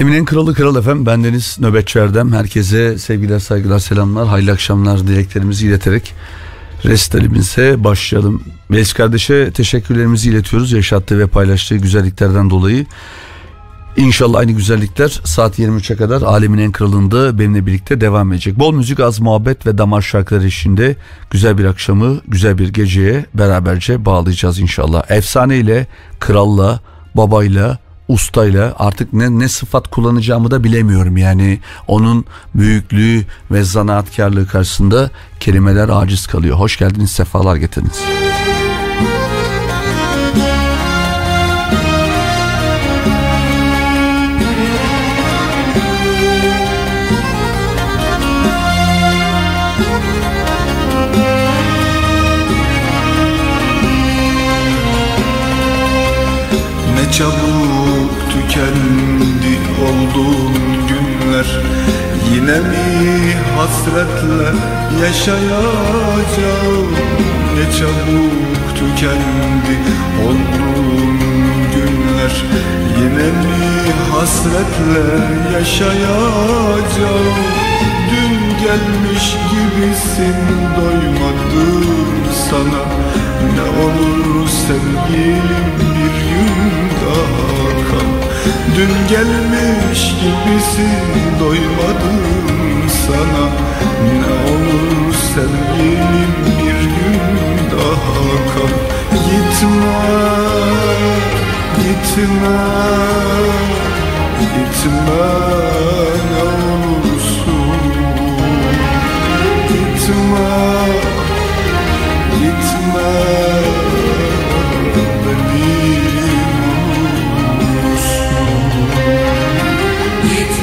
Alemin en kralı kral efem bendeniz Nöbetçi Erdem. Herkese sevgiler saygılar selamlar hayırlı akşamlar dileklerimizi ileterek resitalimize başlayalım. Melis kardeşe teşekkürlerimizi iletiyoruz yaşattığı ve paylaştığı güzelliklerden dolayı. İnşallah aynı güzellikler saat 23'e kadar Alemin en kralında benimle birlikte devam edecek. Bol müzik, az muhabbet ve damar şarkıları eşliğinde güzel bir akşamı, güzel bir geceye beraberce bağlayacağız inşallah. Efsane ile, kralla, babayla, ustayla artık ne, ne sıfat kullanacağımı da bilemiyorum. Yani onun büyüklüğü ve zanaatkarlığı karşısında kelimeler aciz kalıyor. Hoş geldiniz, sefalar getirdiniz. Ne çabuk tükendi olduğum günler. Yine mi hasretle yaşayacağım? Ne çabuk tükendi olduğum günler. Yine mi hasretle yaşayacağım? Dün gelmiş gibisin doymadım sana. Ne olur sevgilim bir gün daha Dün gelmiş gibisin doymadım sana. Ne olur sevgilim bir gün daha kal. Gitme, gitme, gitme ne olursun. Gitme, gitme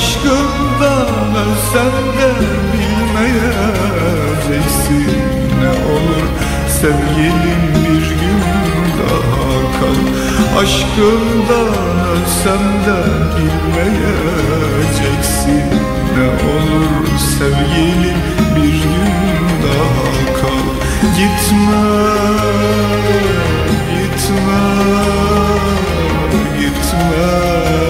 Aşkımdan ölsen de bilmeyeceksin Ne olur. Sevgilim bir gün daha kal. Aşkımdan ölsem de bilmeyeceksin Ne olur. Sevgilim bir gün daha kal. Gitme, gitme, gitme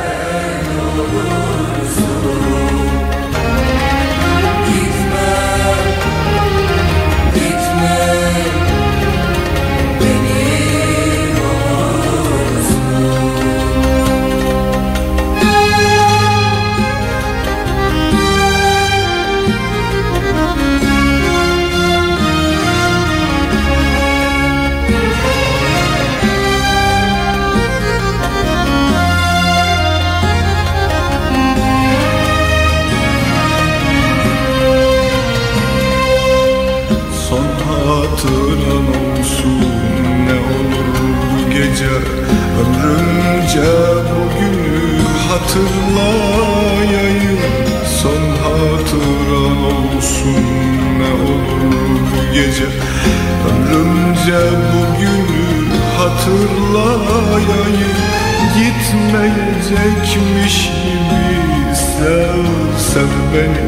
Ömrümce bugünü hatırlayayım. Son hatıran olsun ne olur bu gece. Ömrümce bugünü hatırlayayım. Gitmeyecekmiş gibi sev, sev beni.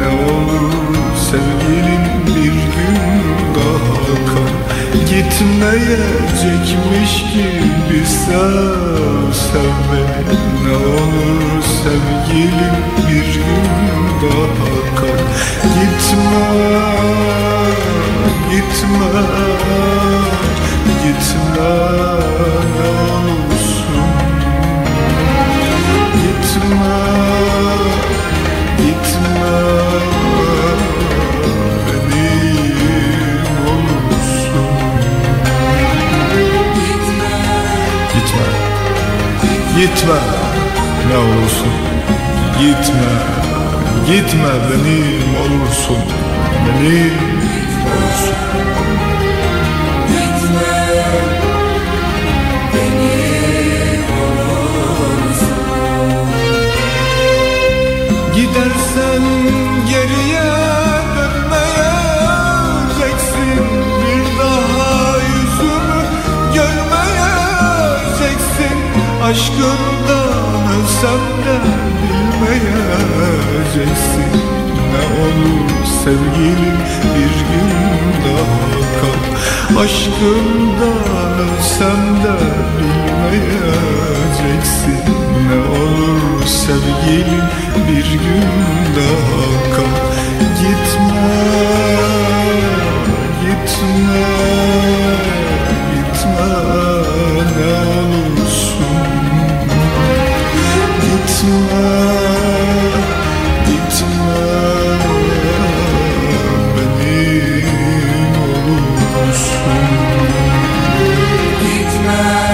Ne olur sevgilim bir gün daha kal Gitmeyecekmiş gibi sev, sev beni Ne olur sevgilim bir gün daha kal. Gitme, gitme, gitme ne olursun Gitme, gitme Gitme. Ne olursun. Gitme. Gitme benim olursun. Benim olursun. Gidersen Aşkından ölsem de bilmeyeceksin Ne olur sevgilim bir gün daha kal. Aşkından ölsem de bilmeyeceksin Ne olur sevgilim bir gün daha kal. Gitme, gitme, gitme ne olursun Gitme, gitme. Benim olursun. Gitme,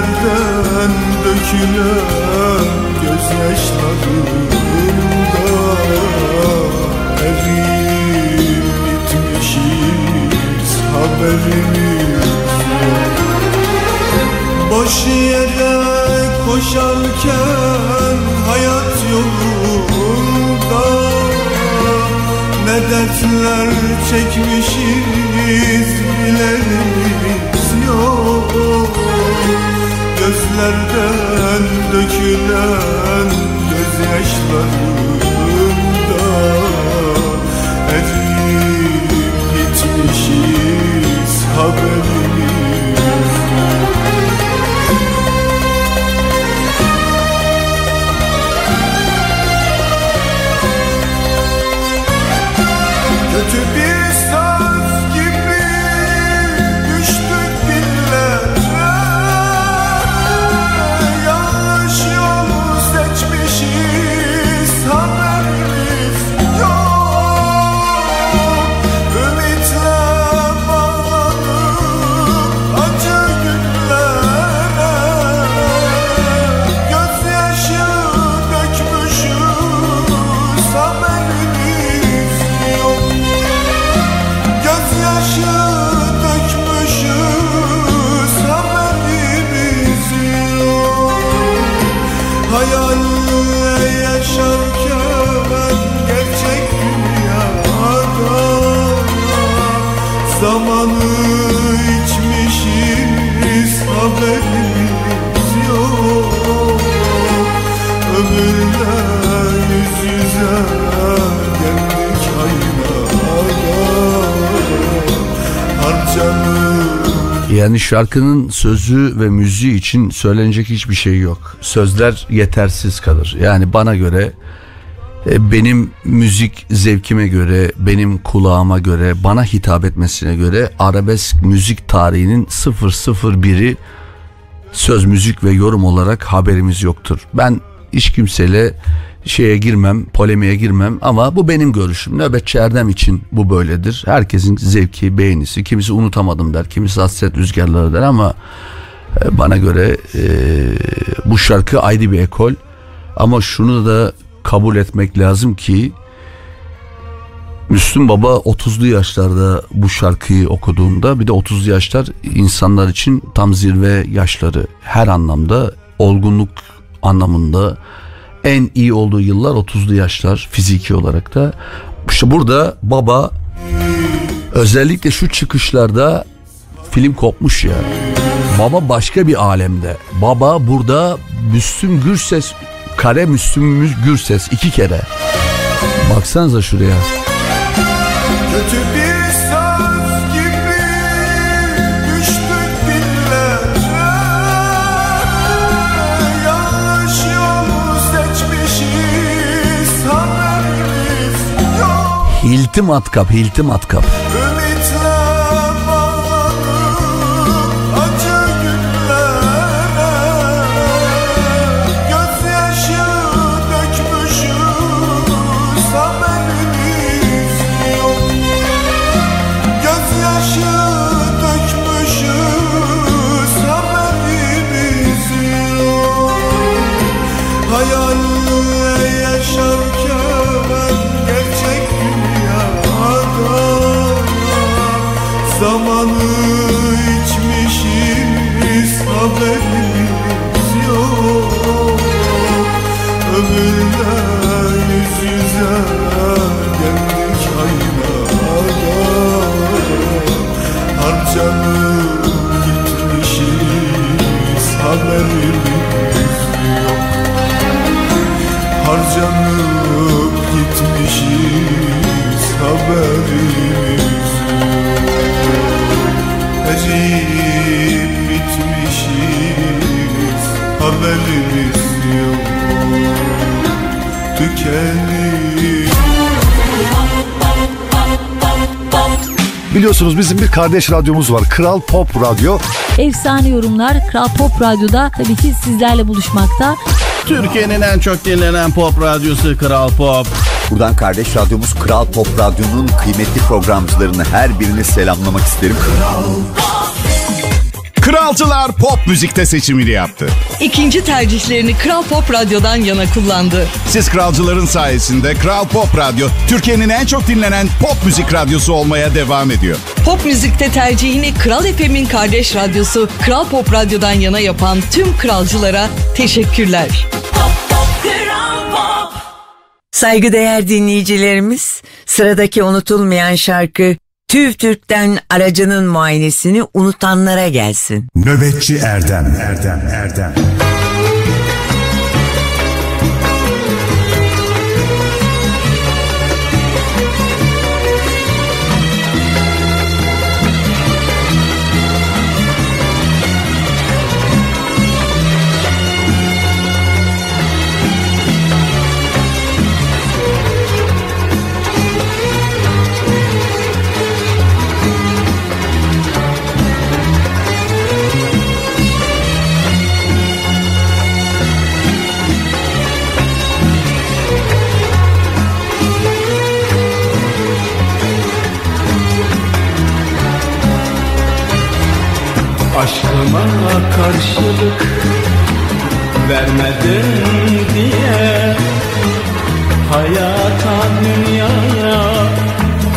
Gözlerden dökülen gözyaşlarında Eriyip bitmişiz haberimiz yok. Boş yere koşarken hayat yolunda Ne dertler çekmişiz bilerimiz yok Gözlerden dökülen gözyaşlarında Eriyip gitmişiz haberimiz Yani şarkının sözü ve müziği için söylenecek hiçbir şey yok. Sözler yetersiz kalır. Yani bana göre e, benim müzik zevkime göre, benim kulağıma göre, bana hitap etmesine göre arabesk müzik tarihinin 001'i söz, müzik ve yorum olarak haberimiz yoktur. Ben hiç kimseyle şeye girmem, polemiğe girmem ama bu benim görüşüm. Nöbetçi Erdem için bu böyledir. Herkesin zevki, beğenisi. Kimisi unutamadım der, kimisi hasret rüzgarları der ama e, bana göre e, bu şarkı ayrı bir ekol. Ama şunu da kabul etmek lazım ki Müslüm Baba 30'lu yaşlarda bu şarkıyı okuduğunda bir de 30'lu yaşlar insanlar için tam zirve yaşları her anlamda olgunluk anlamında en iyi olduğu yıllar 30'lu yaşlar fiziki olarak da işte burada baba özellikle şu çıkışlarda film kopmuş ya. Baba başka bir alemde. Baba burada Müslüm Gürses kare Müslüm Gürses iki kere. Baksanıza şuraya. Kötü bir bağlanıp acı günlere Gözyaşı dökmüşüz yok. Gözyaşı bizim bir kardeş radyomuz var. Kral Pop Radyo. Efsane yorumlar Kral Pop Radyo'da tabii ki sizlerle buluşmakta. Türkiye'nin en çok dinlenen pop radyosu Kral Pop. Buradan kardeş radyomuz Kral Pop Radyo'nun kıymetli programcılarını her birini selamlamak isterim. Kralcılar pop müzikte seçimini yaptı. İkinci tercihlerini Kral Pop Radyo'dan yana kullandı. Siz kralcıların sayesinde Kral Pop Radyo Türkiye'nin en çok dinlenen pop müzik radyosu olmaya devam ediyor. Pop müzikte tercihini Kral FM'in kardeş radyosu Kral Pop Radyo'dan yana yapan tüm kralcılara teşekkürler. Saygıdeğer dinleyicilerimiz, sıradaki unutulmayan şarkı TÜV TÜRK'ten aracının muayenesini unutanlara gelsin. Nöbetçi Erdem Erdem Erdem Aşkıma karşılık vermedin diye Hayata dünyaya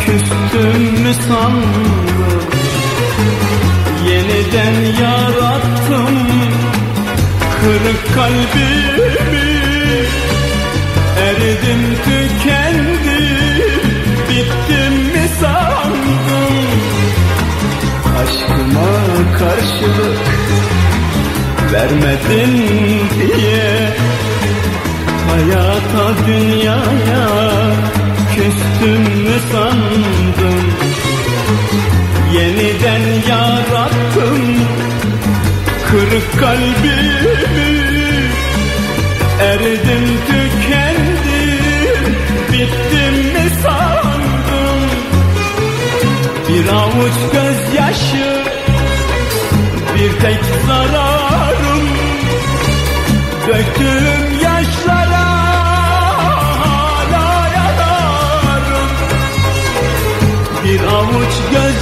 küstüm mü sandın? Yeniden yarattım kırık kalbimi Eridim karşılık vermedin diye. Hayata dünyaya küstüm mü sandın? Yeniden yarattım kırık kalbimi. Eridim tükendim bittim mi sandın? Bir avuç gözyaşı bir tek zararım. Döktüğüm yaşlara hala yanarım Bir avuç gözyaşı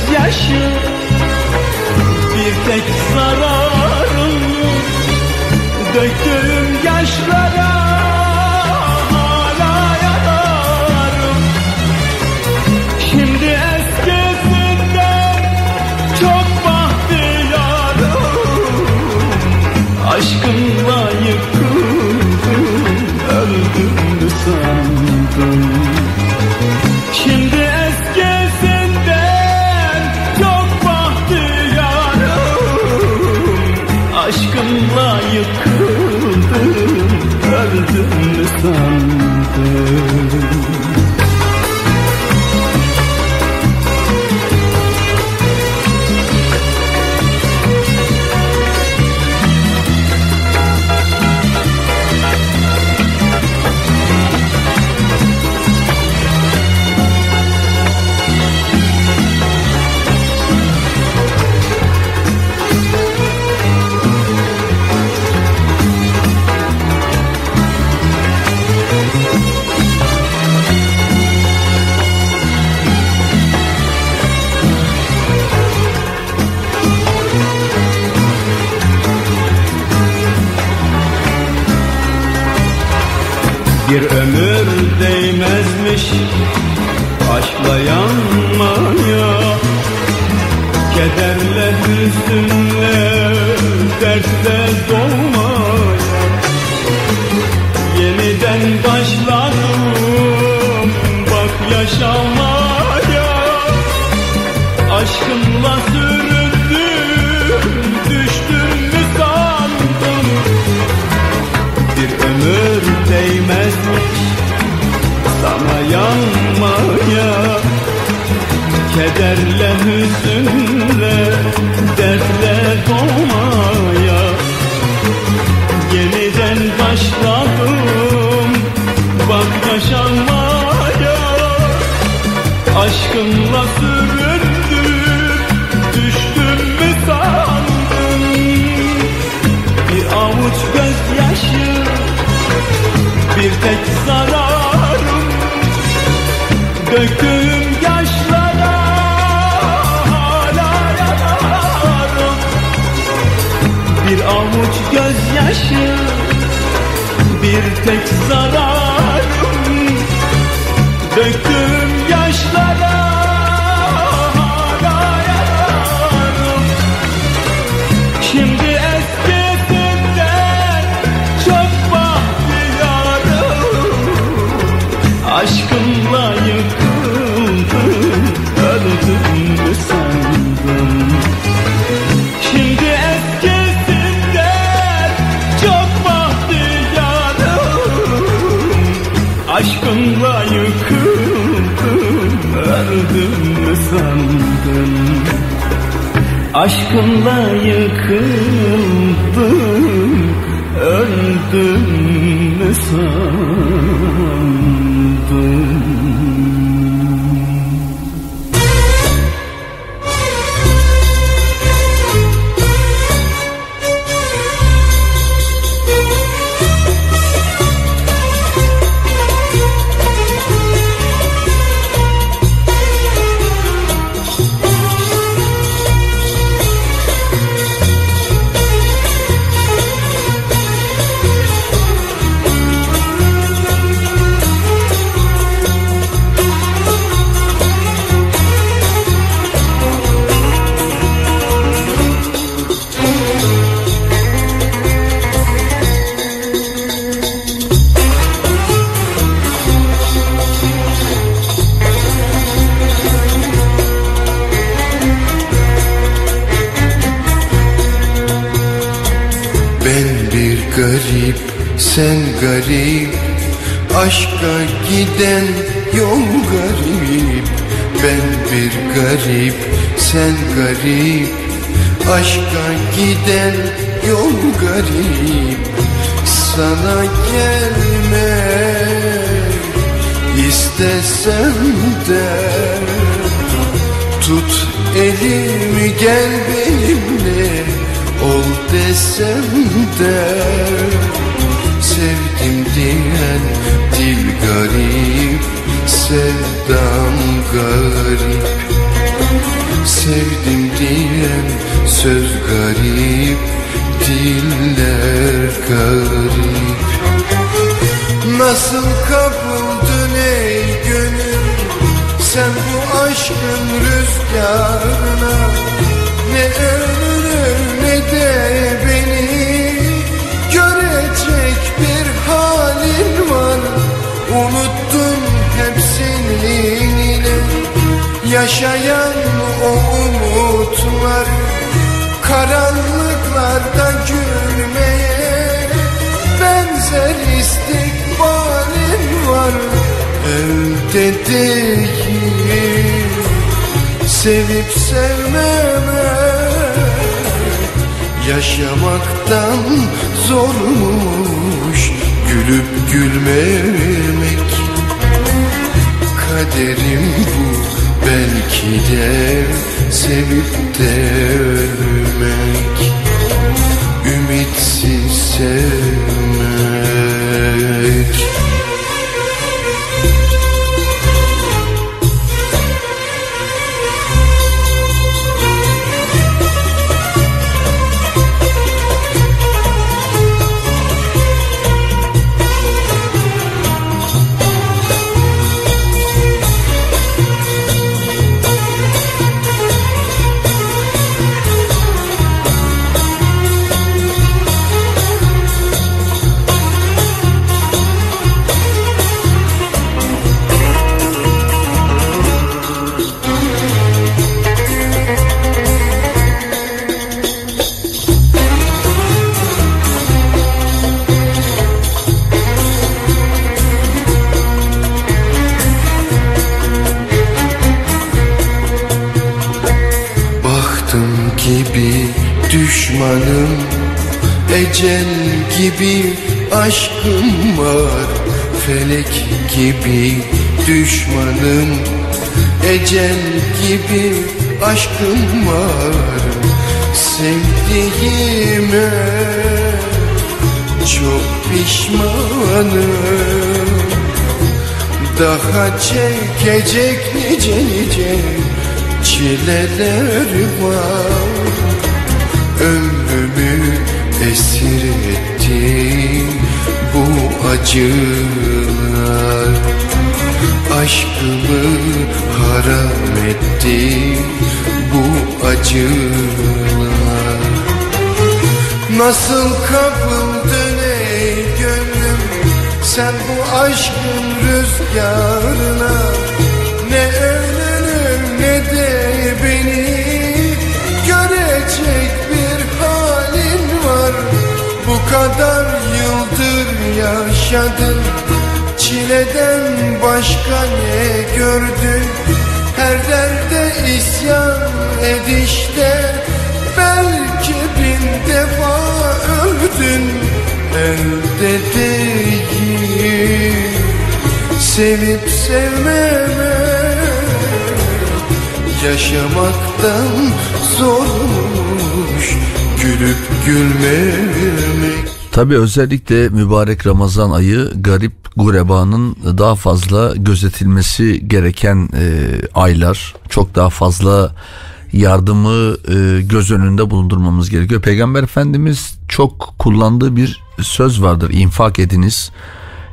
giden yol garip. Sana gelmek istesem de Tut elimi gel benimle. Ol desem de Sevdim diyen dil garip Sevdam garip Sevdim diyen söz garip Diller garip. Nasıl kapıldın ey gönül Sen bu aşkın rüzgarına? Ne ömrü ne de beni Görecek bir halin var. Unuttum hepsini yine. Yaşayan Elde değil Sevip sevmeme Yaşamaktan zormuş Gülüp gülmemek. Kaderim bu belki de Sevip de ölmek. Ümitsiz sevmek gibi aşkım var. Felek gibi düşmanım Ecel gibi aşkım var. Sevdiğime çok pişmanım. Daha çekecek nice nice çileler var Etti bu acılar. Aşkımı haram etti bu acılar. Nasıl kapıldın ey gönlüm sen bu aşkın rüzgarına kadar yıldır yaşadın. Çileden başka ne gördün? Her derde isyan edişte Belki bin defa öldün. Elde değil Sevip sevmeme Yaşamaktan zormuş Gülüp gülmemek Tabi özellikle mübarek Ramazan ayı garip gurebanın daha fazla gözetilmesi gereken e, aylar. Çok daha fazla yardımı e, göz önünde bulundurmamız gerekiyor. Peygamber Efendimiz çok kullandığı bir söz vardır. İnfak ediniz.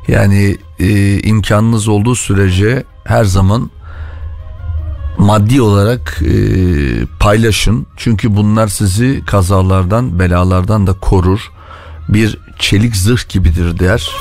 Yani e, imkanınız olduğu sürece her zaman maddi olarak e, paylaşın. Çünkü bunlar sizi kazalardan, belalardan da korur. Bir çelik zırh gibidir der.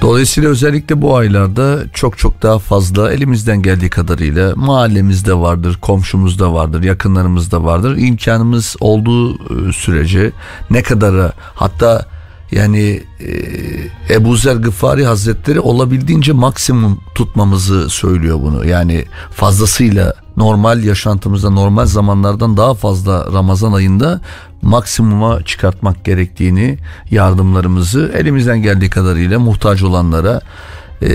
Dolayısıyla özellikle bu aylarda çok çok daha fazla elimizden geldiği kadarıyla mahallemizde vardır, komşumuzda vardır, yakınlarımızda vardır. İmkanımız olduğu e, sürece ne kadara hatta yani e, Ebu Zer Gıfari Hazretleri olabildiğince maksimum tutmamızı söylüyor bunu. Yani fazlasıyla normal yaşantımızda normal zamanlardan daha fazla Ramazan ayında maksimuma çıkartmak gerektiğini yardımlarımızı elimizden geldiği kadarıyla muhtaç olanlara e,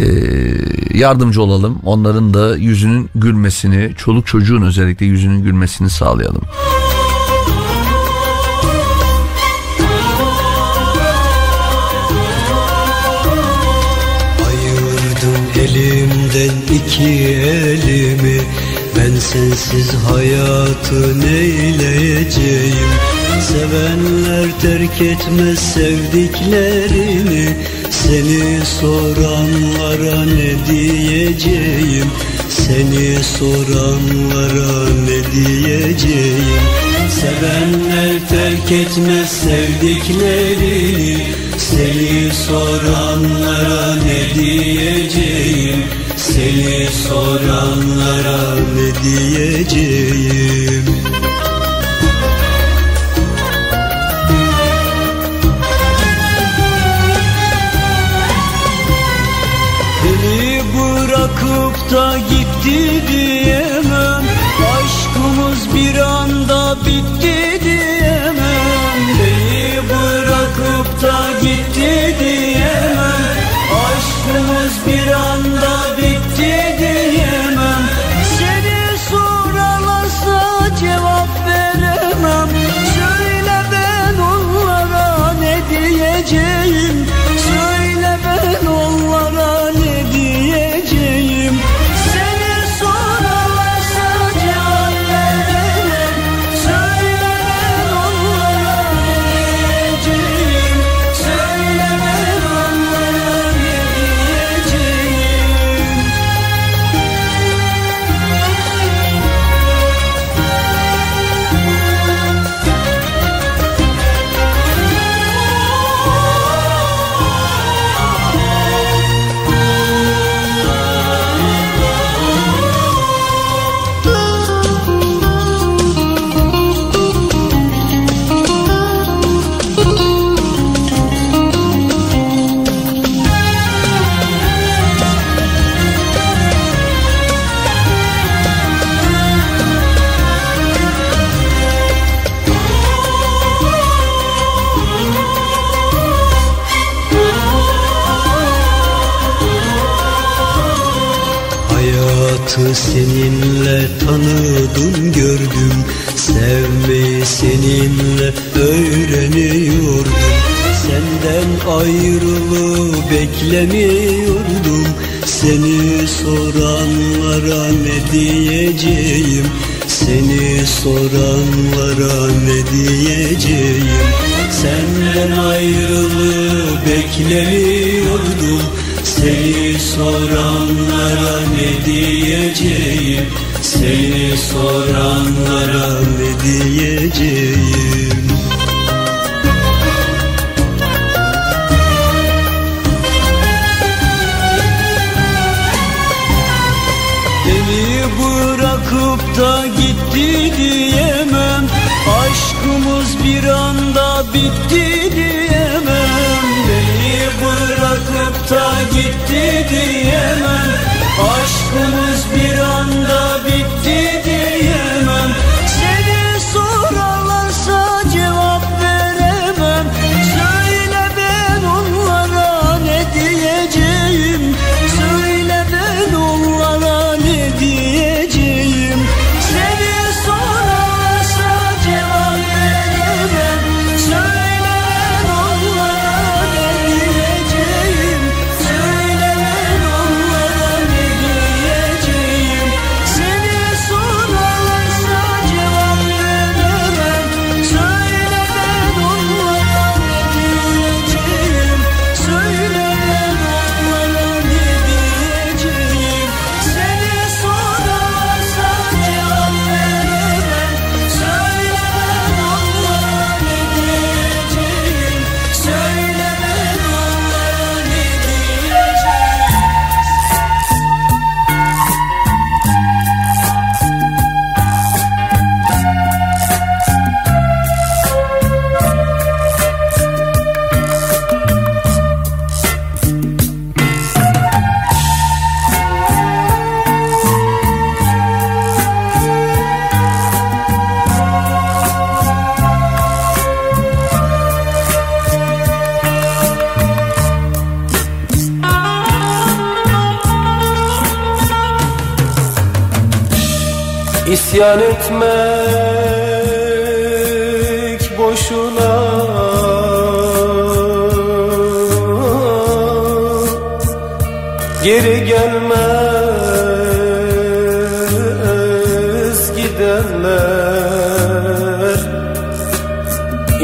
yardımcı olalım. Onların da yüzünün gülmesini, çoluk çocuğun özellikle yüzünün gülmesini sağlayalım. İki elimi Ben sensiz hayatı neyleyeceğim? Sevenler terk etmez sevdiklerini Seni soranlara ne diyeceğim? Seni soranlara ne diyeceğim? Sevenler terk etmez sevdiklerini Seni soranlara ne diyeceğim Seni soranlara ne diyeceğim? Beni bırakıp da gitti diyemem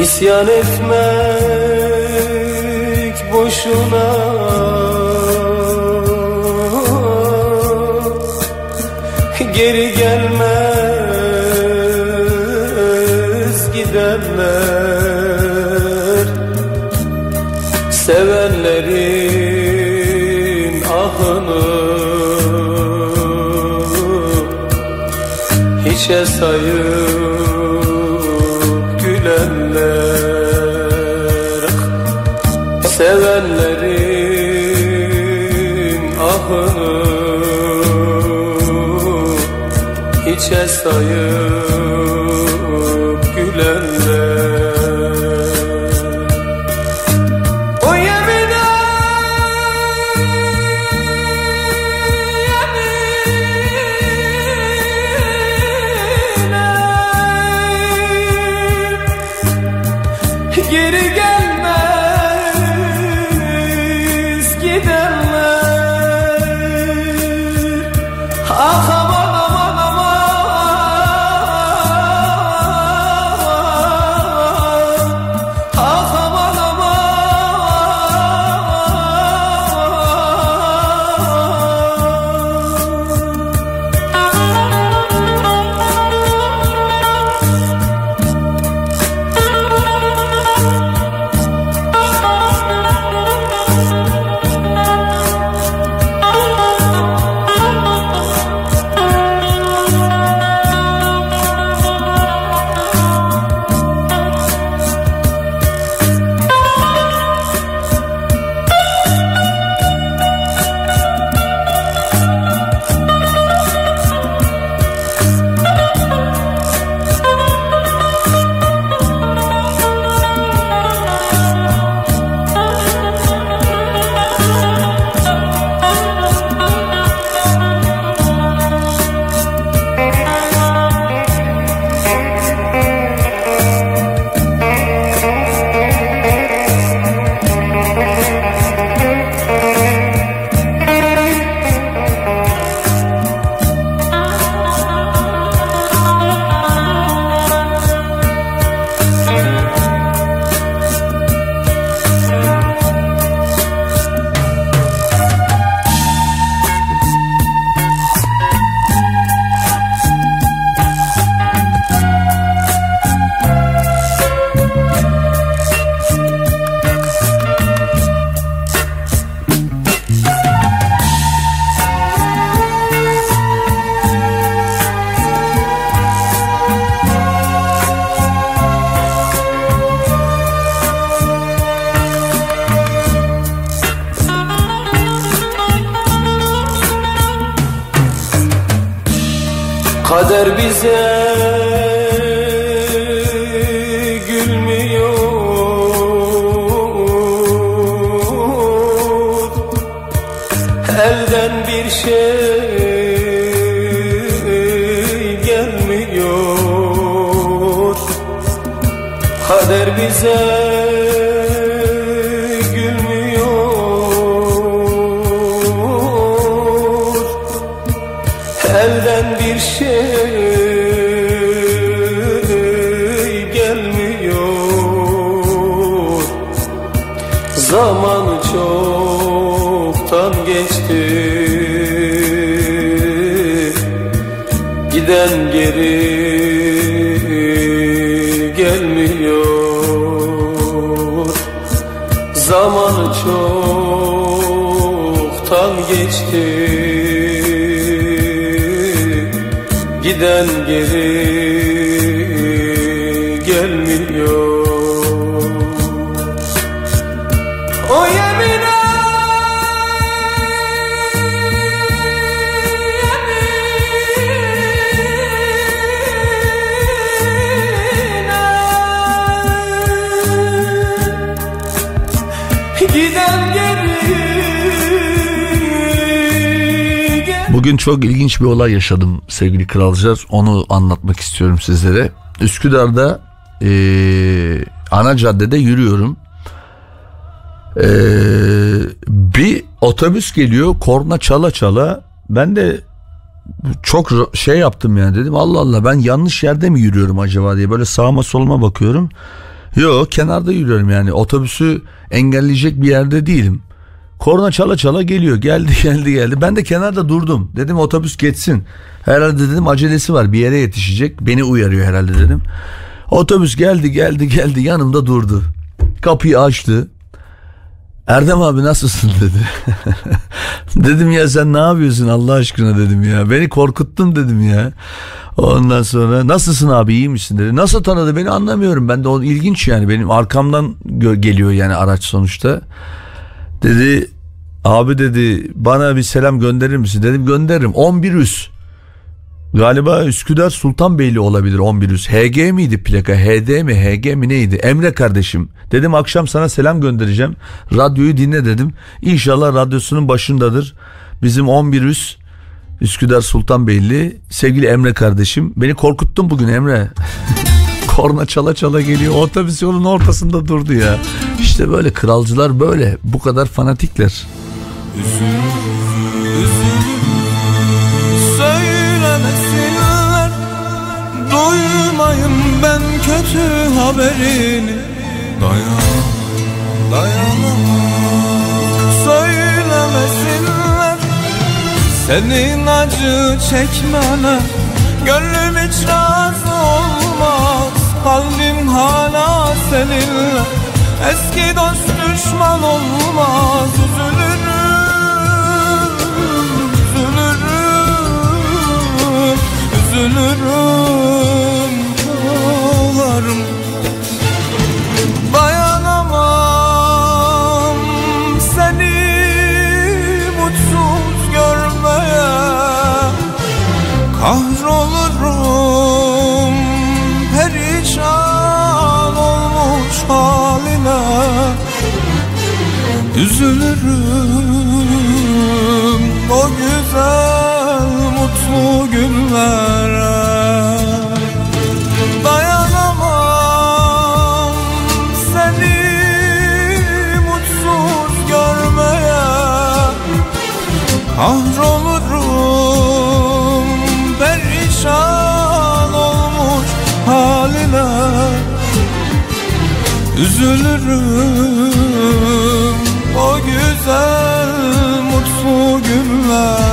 İsyan etmek boşuna So you. Gelmiyor. Zaman çoktan geçti Bugün çok ilginç bir olay yaşadım sevgili kralcılar. Onu anlatmak istiyorum sizlere. Üsküdar'da eee, ana caddede yürüyorum. Eee, bir otobüs geliyor korna çala çala. Ben de çok şey yaptım yani dedim Allah Allah ben yanlış yerde mi yürüyorum acaba diye böyle sağıma soluma bakıyorum. Yok kenarda yürüyorum yani otobüsü engelleyecek bir yerde değilim. Korna çala çala geliyor geldi geldi geldi ben de kenarda durdum dedim otobüs geçsin herhalde dedim acelesi var bir yere yetişecek beni uyarıyor herhalde dedim. Otobüs geldi geldi geldi yanımda durdu kapıyı açtı Erdem abi nasılsın dedi. dedim ya sen ne yapıyorsun Allah aşkına dedim ya. Beni korkuttun dedim ya. Ondan sonra nasılsın abi iyi misin dedi. Nasıl tanıdı beni anlamıyorum. Ben de o ilginç yani benim arkamdan geliyor yani araç sonuçta. Dedi abi dedi bana bir selam gönderir misin? Dedim gönderirim 11 üs. Galiba Üsküdar Sultanbeyli olabilir 11 üs. HG miydi plaka? HD mi? HG mi neydi? Emre kardeşim. Dedim akşam sana selam göndereceğim. Radyoyu dinle dedim. İnşallah radyosunun başındadır. Bizim 11 üs Üsküdar Sultanbeyli sevgili Emre kardeşim. Beni korkuttun bugün Emre. Korna çala çala geliyor. Otobüs yolun ortasında durdu ya. İşte böyle kralcılar böyle. Bu kadar fanatikler. Söylemesinler Duymayın ben kötü haberini Dayan Dayanamam Söylemesinler Senin acı çekmene Gönlüm hiç razı olmaz Kalbim hala seninle Eski dost düşman olmaz. Üzülürüm Üzülürüm Üzülürüm Üzülürüm o güzel mutlu günlere. Dayanamam seni mutsuz görmeye. Kahrolurum perişan olmuş haline. Üzülürüm o güzel mutlu günlere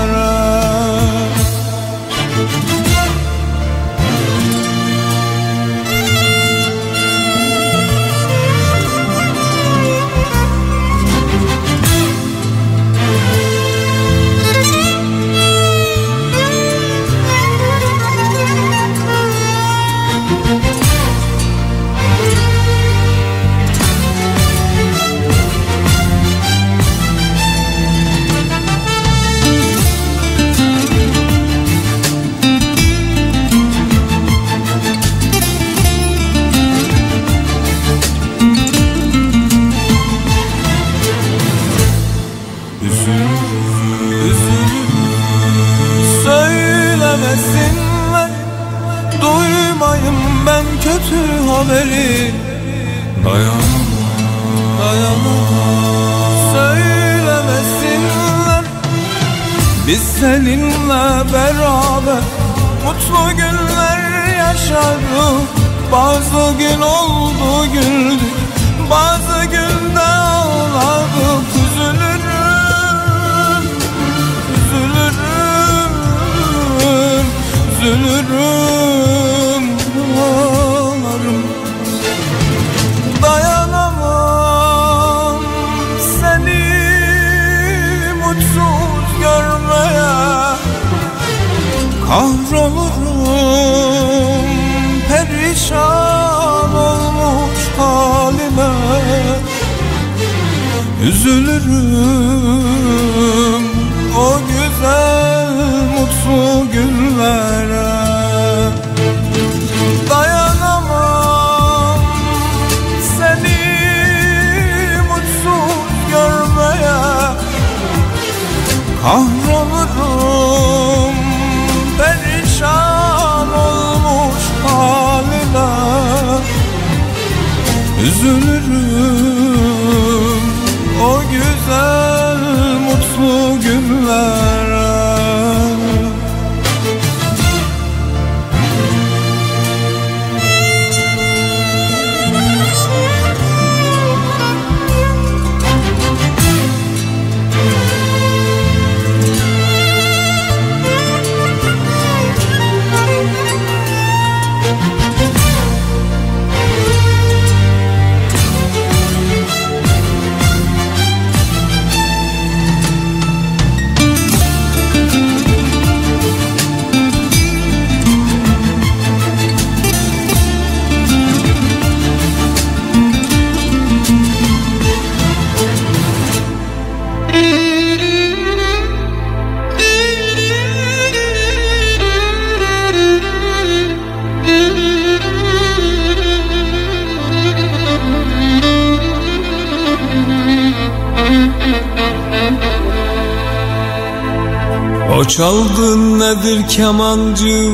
nedir kemancı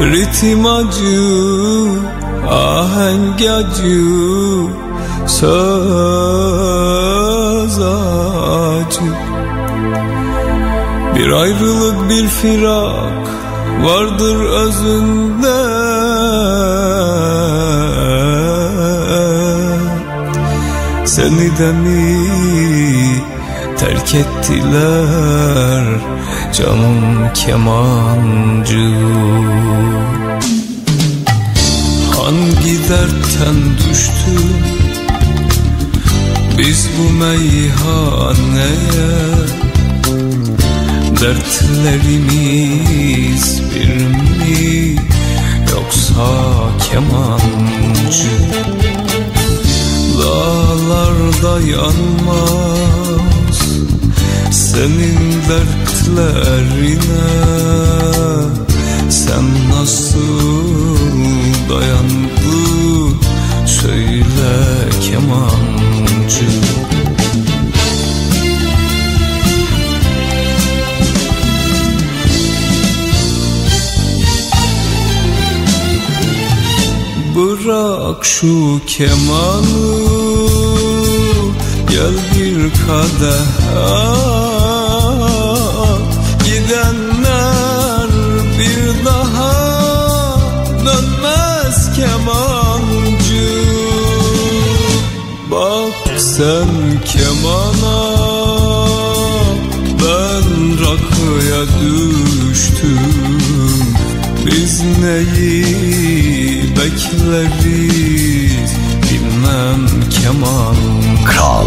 Ritim acı Ahenk acı Söz acı. Bir ayrılık bir firak Vardır özünde. Seni de mi terk ettiler canım kemancı. Hangi dertten düştü? Biz bu meyhaneye Dertlerimiz bir mi yoksa kemancı? Dağlarda yanmaz senin dertlerine Sen nasıl dayandın söyle kemancı. Bırak şu kemanı Gel kadeh al Gidenler bir daha Dönmez kemancı. Bak sen kemana Ben rakıya düştüm. Biz neyi bekleriz Bilmem keman. Kral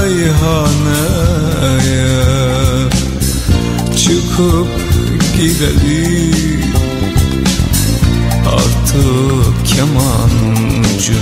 Bu meyhaneye Çıkıp gidelim. Artık kemancı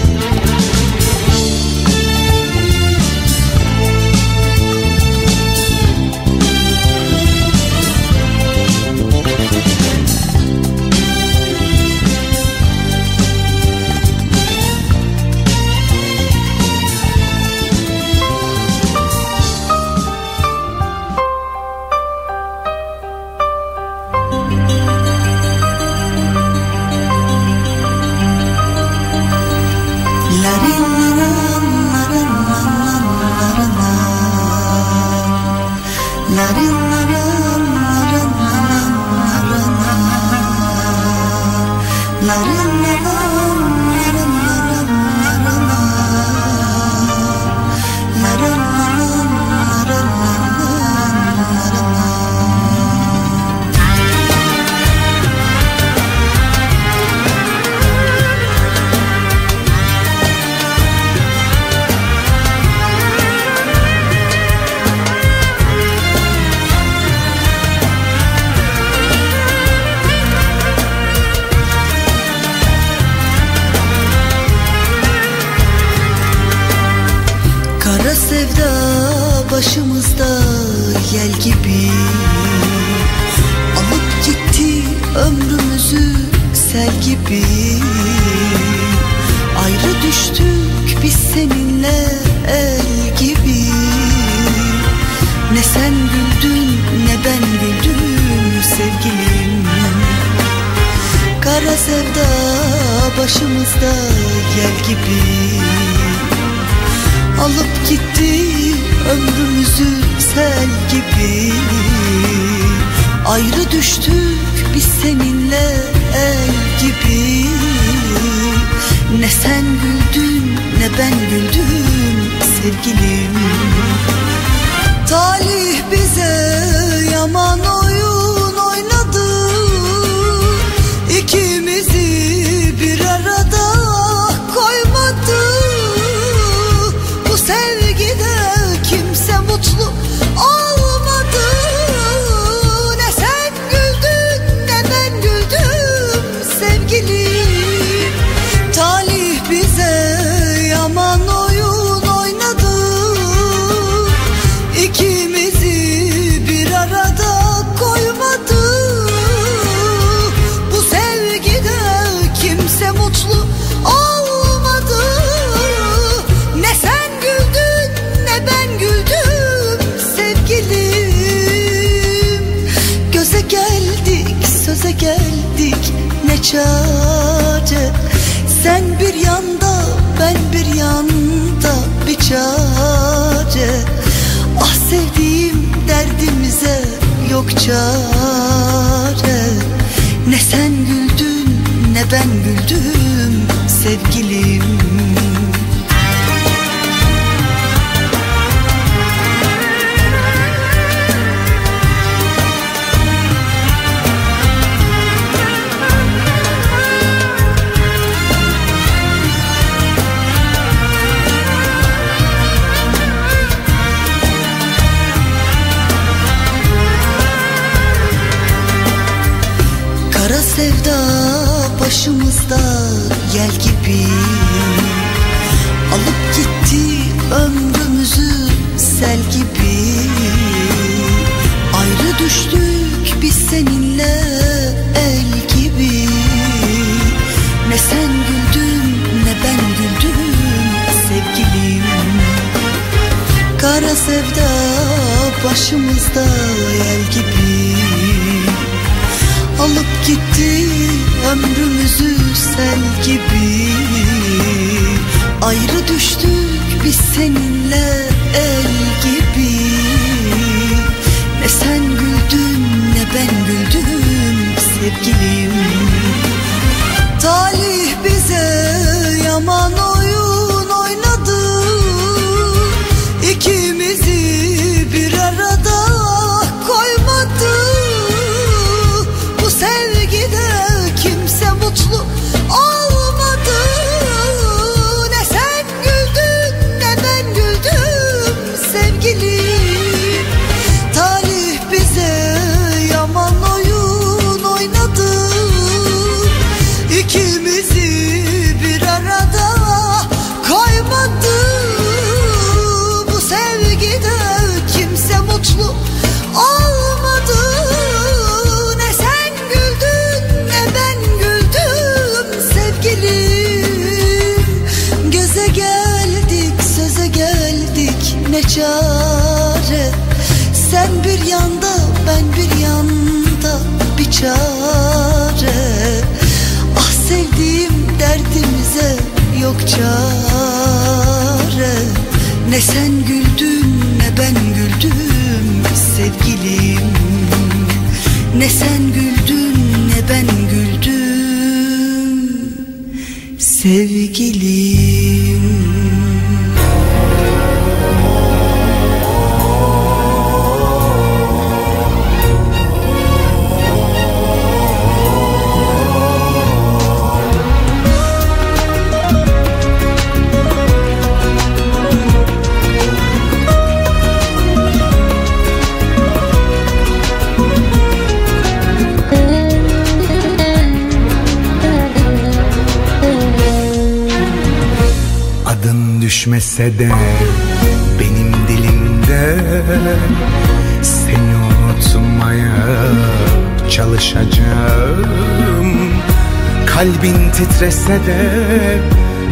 Titrese de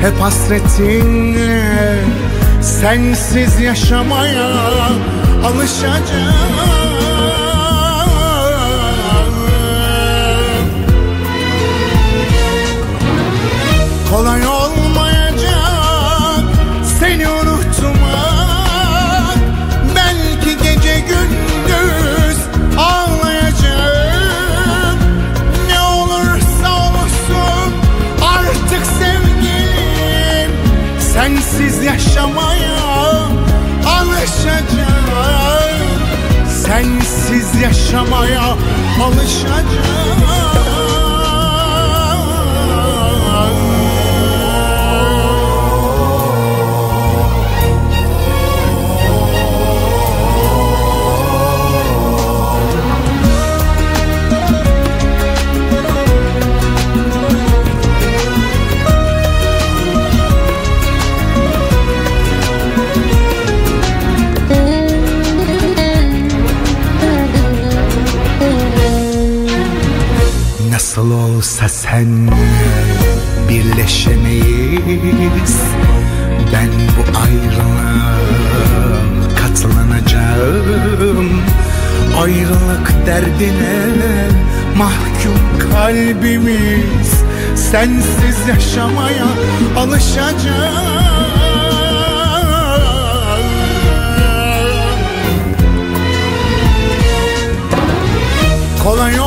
hep hasretinle Sensiz yaşamaya alışacağım. Kolay yaşamaya alışacağım. Sensiz yaşamaya alışacağım Nasıl olsa senle birleşemeyiz. Ben bu ayrılığa katlanacağım. Ayrılık derdine mahkum kalbimiz. Sensiz yaşamaya alışacağım Kolay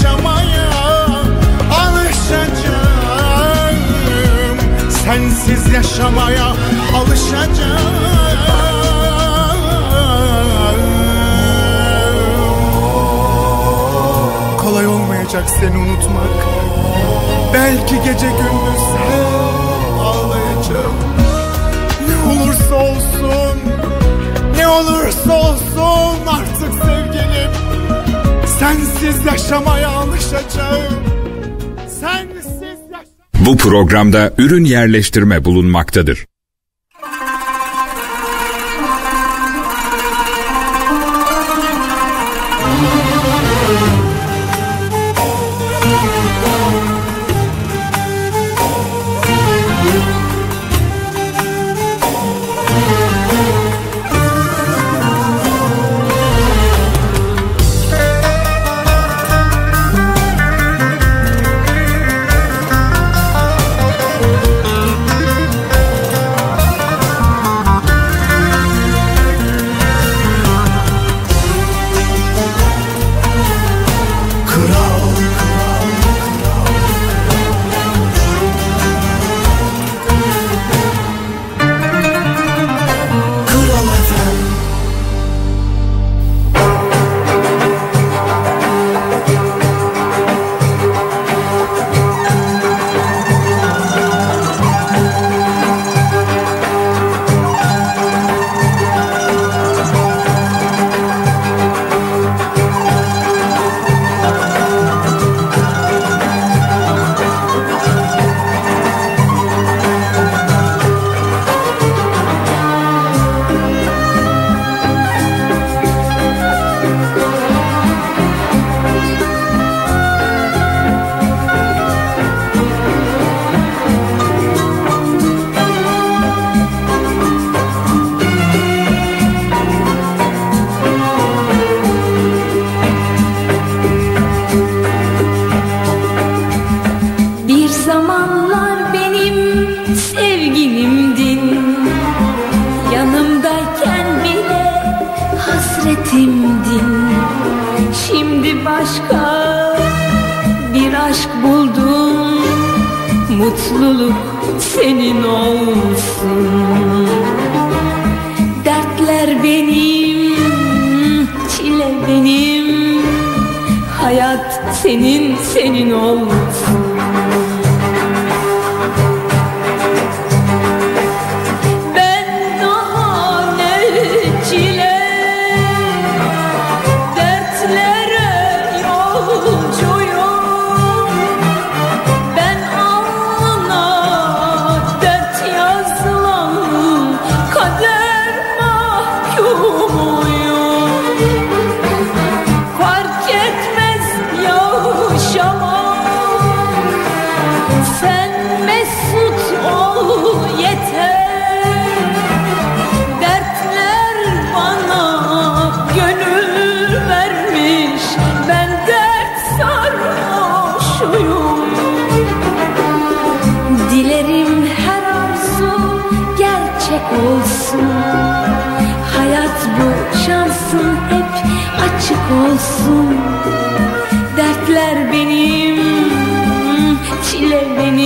yaşamaya alışacağım. Sensiz yaşamaya alışacağım. Kolay olmayacak seni unutmak. Belki gece gündüz ağlayacağım. Ne olursa olsun Ne olursa olsun artık sevgilim Sensiz yaşamaya alışacağım Sensiz Bu programda ürün yerleştirme bulunmaktadır.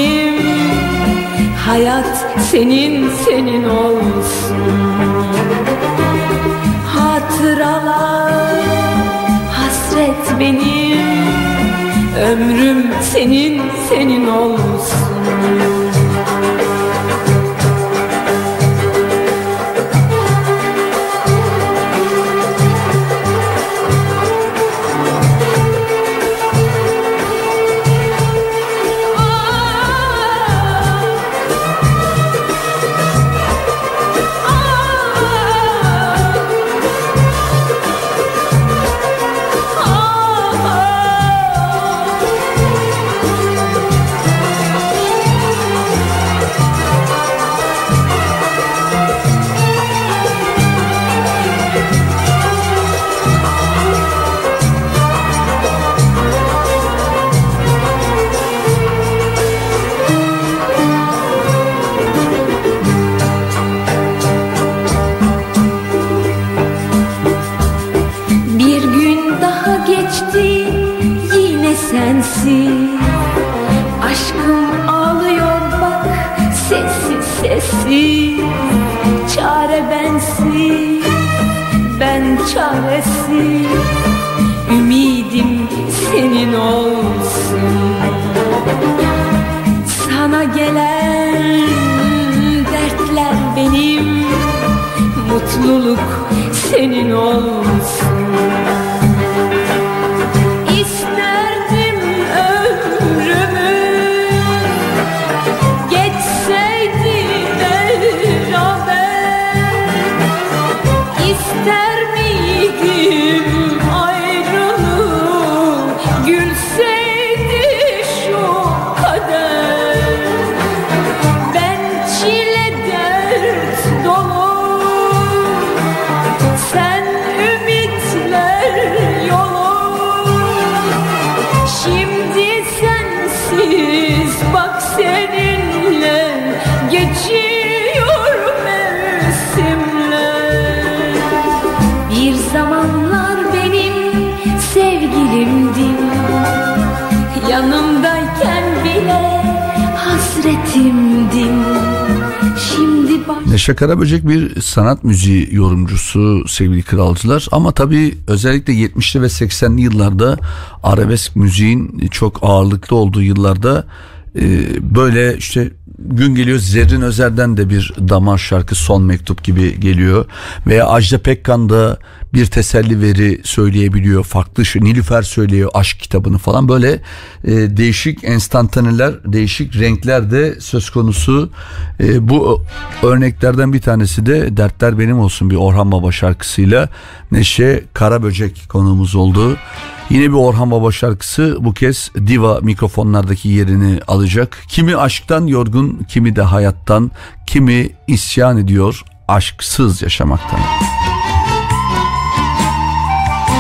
Benim. Hayat senin senin olsun. Hatıralar hasret benim. Ömrüm senin senin olsun senin olsun. Sana gelen dertler benim Mutluluk senin olsun Neşe Karaböcek bir sanat müziği yorumcusu sevgili kralcılar. Ama tabii özellikle 70'li ve 80'li yıllarda arabesk müziğin çok ağırlıklı olduğu yıllarda e, böyle işte gün geliyor Zerrin Özer'den de bir damar şarkı son mektup gibi geliyor. Veya Ajda Pekkan da bir teselli veri söyleyebiliyor farklı şey Nilüfer söylüyor aşk kitabını falan böyle e, değişik enstantaneler değişik renkler de söz konusu E, bu örneklerden bir tanesi de Dertler Benim Olsun bir Orhan Baba şarkısıyla Neşe Karaböcek konuğumuz oldu. Yine bir Orhan Baba şarkısı bu kez diva mikrofonlardaki yerini alacak. Kimi aşktan yorgun, kimi de hayattan, kimi isyan ediyor aşksız yaşamaktan.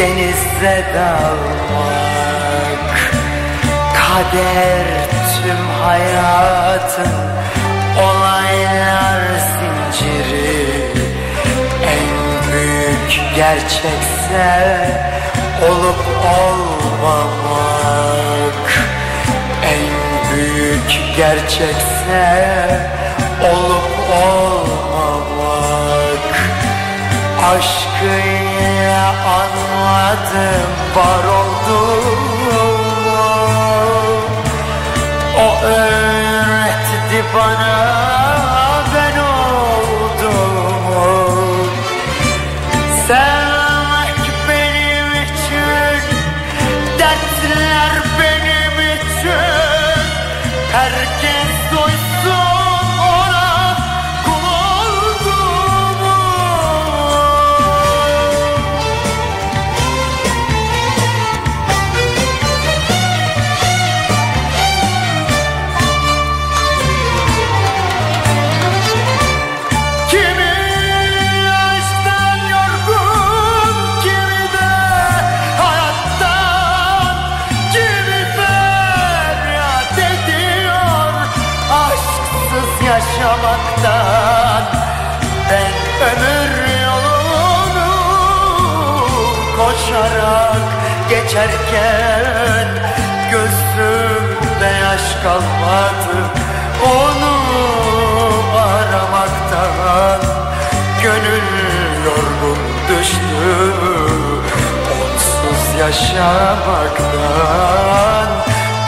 denizde dalmak Kader tüm hayatın olaylar zinciri. En büyük gerçekse olup olmamak. En büyük gerçekse olup olmamak. Aşkın anladım var oldum. geçerken Gözümde yaş kalmadı. Onu aramaktan Gönül yorgun düştü. Onsuz yaşamaktan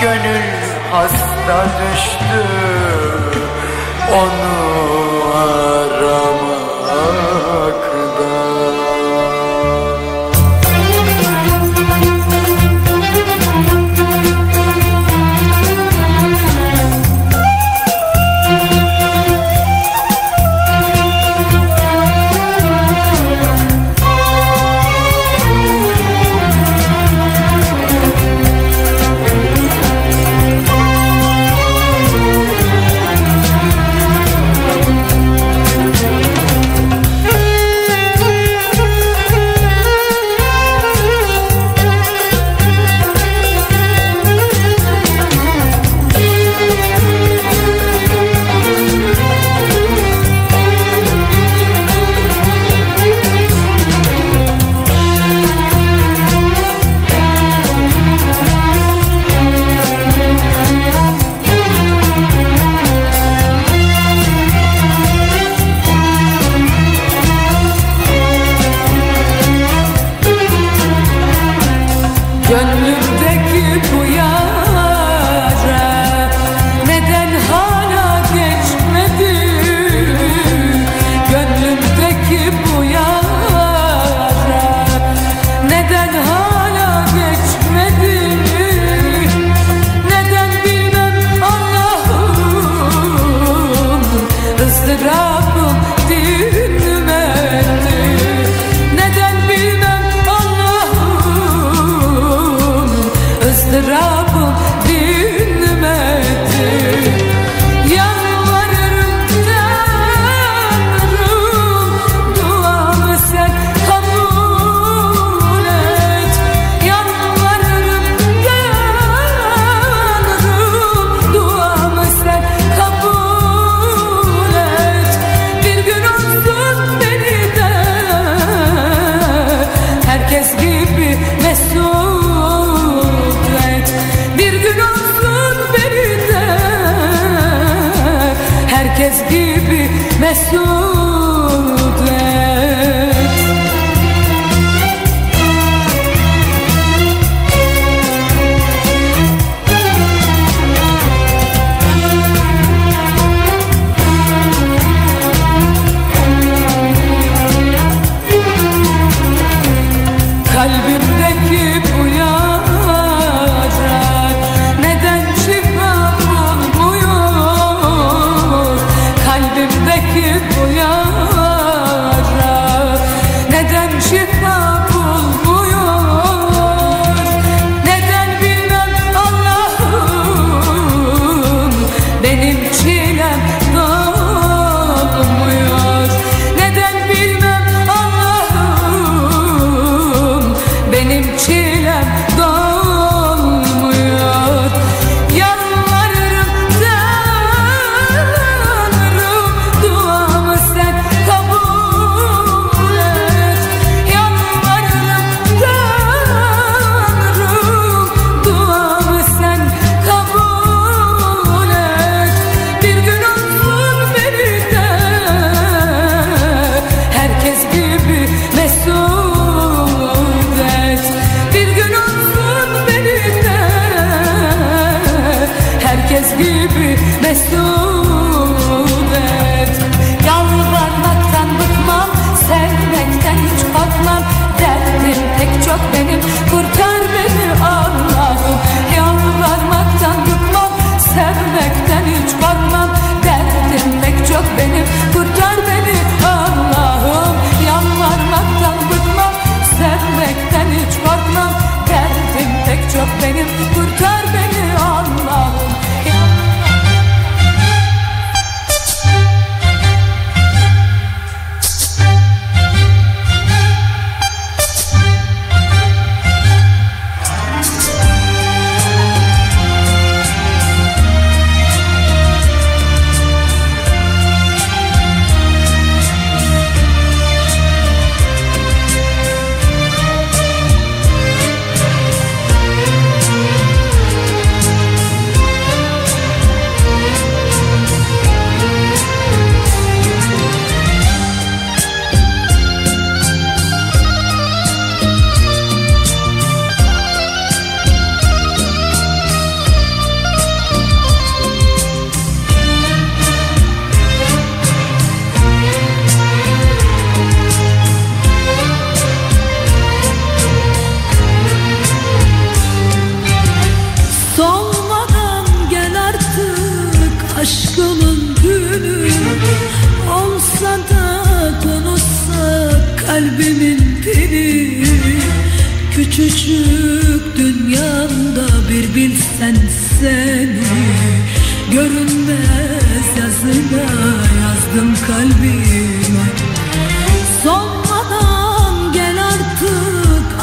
Gönül hasta düştü. Onu aramaktan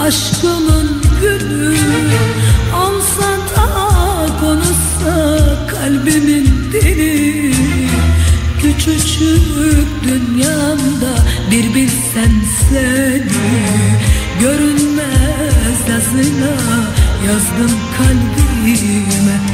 aşkının günü Alsa da konuşsa kalbimin deli Küçücük dünyamda bir bilsen seni Görünmez yazına yazdım kalbime.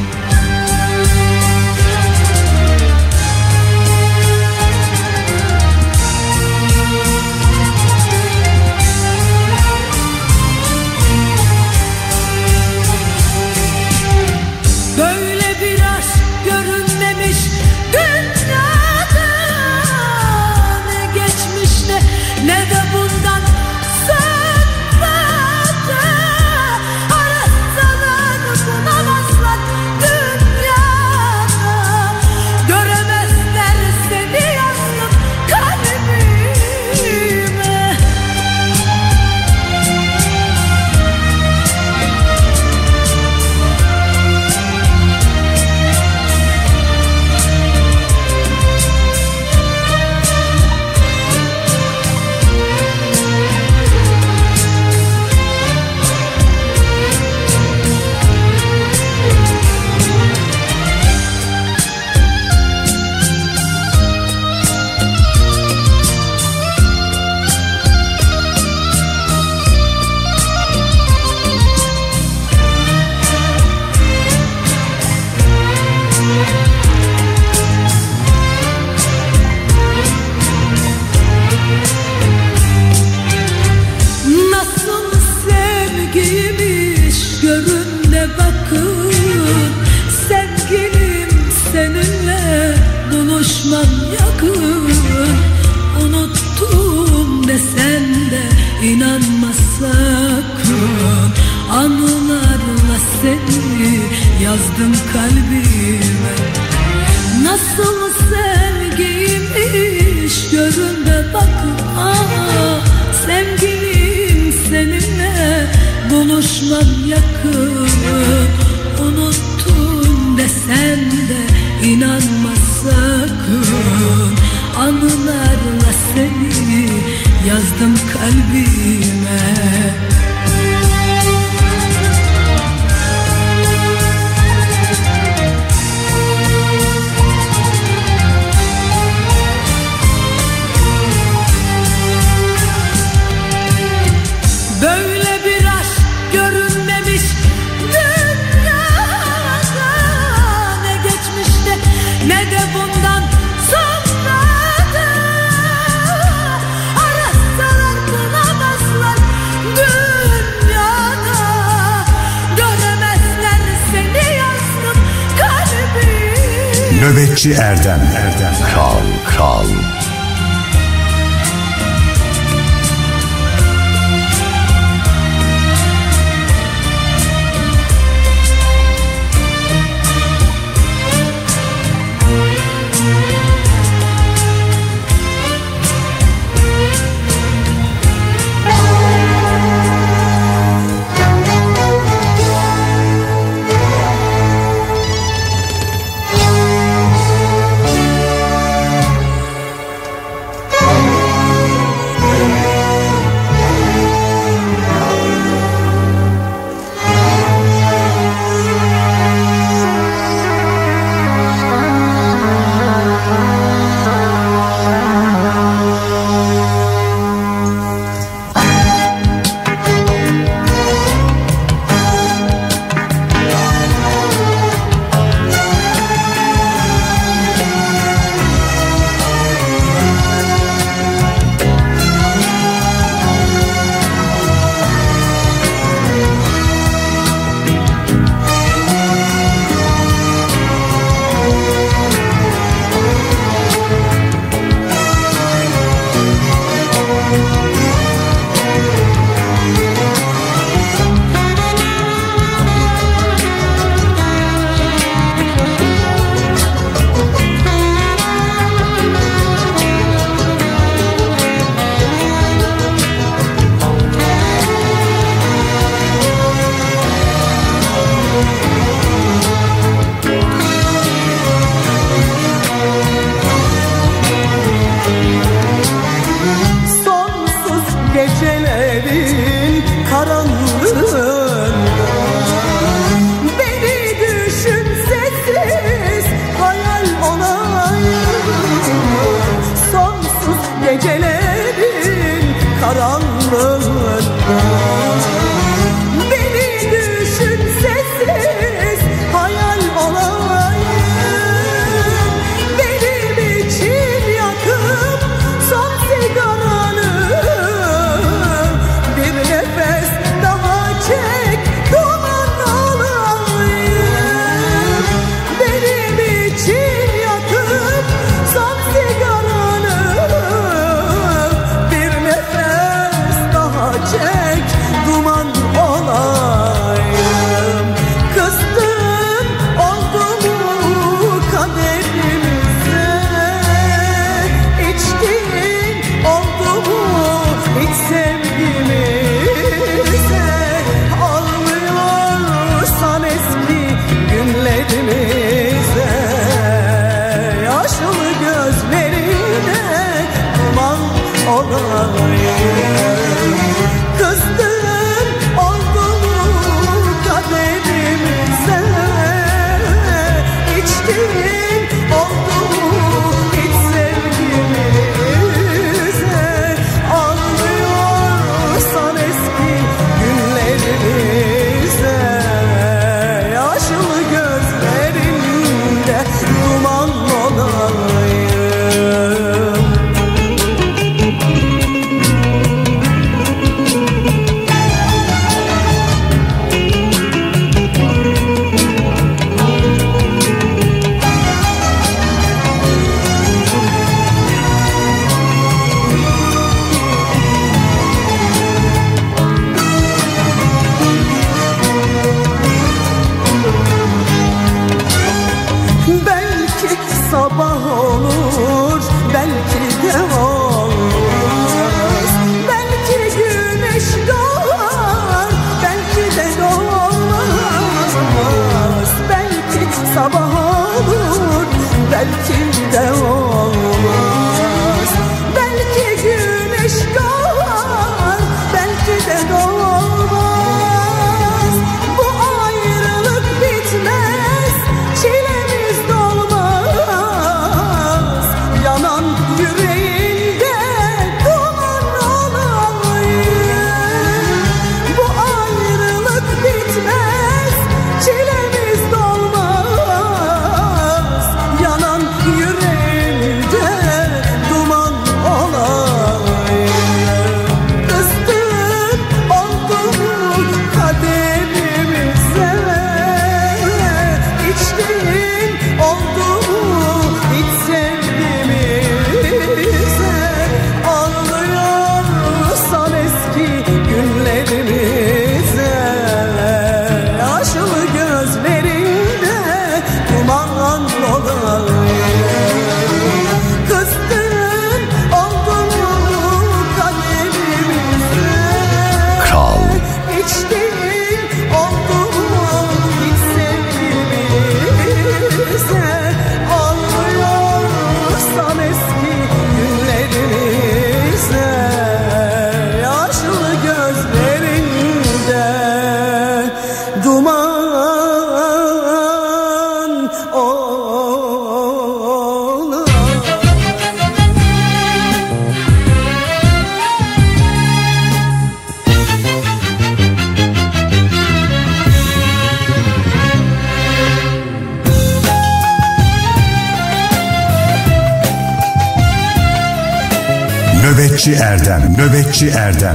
Nöbetçi Erdem,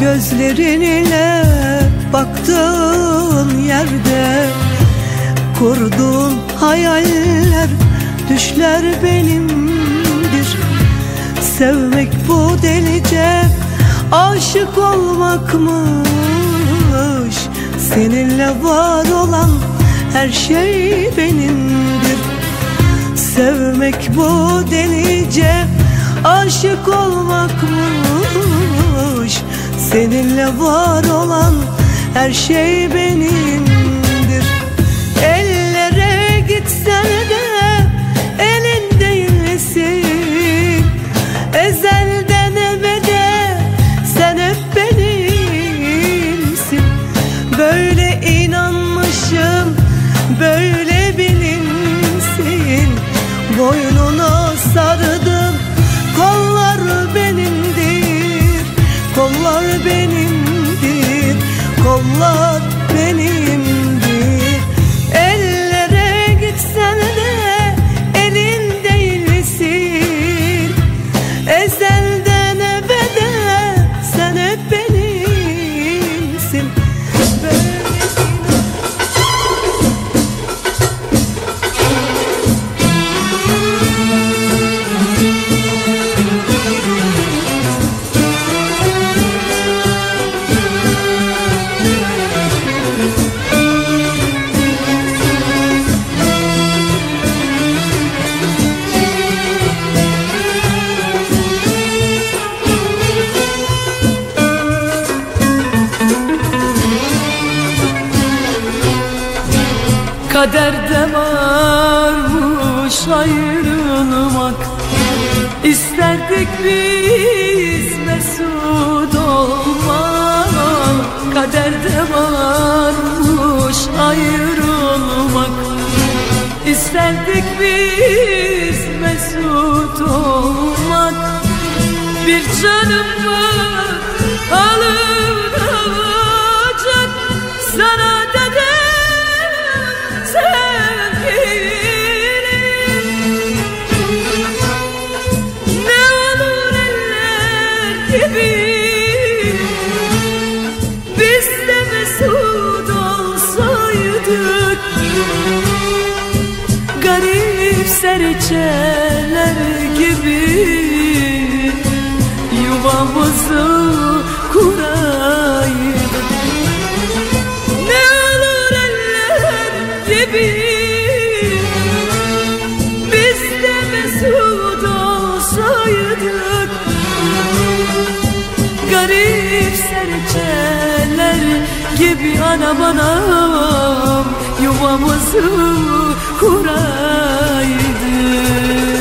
gözlerinle baktığın yerde Kurduğun hayaller, düşler benimdir. Sevmek bu delice, aşık olmakmış Seninle var olan her şey benimdir. Sevmek bu delice, aşık olmakmış Seninle var olan her şey benimdir biz mesut olmak Kaderde varmış ayrılmak. İsterdik biz mesut olmak. Bir canım var serçeler gibi Yuvamızı kuraydık Ne olur eller gibi Biz de mesut olsaydık. Garip serçeler gibi anam anam Yuvamızı Thank you.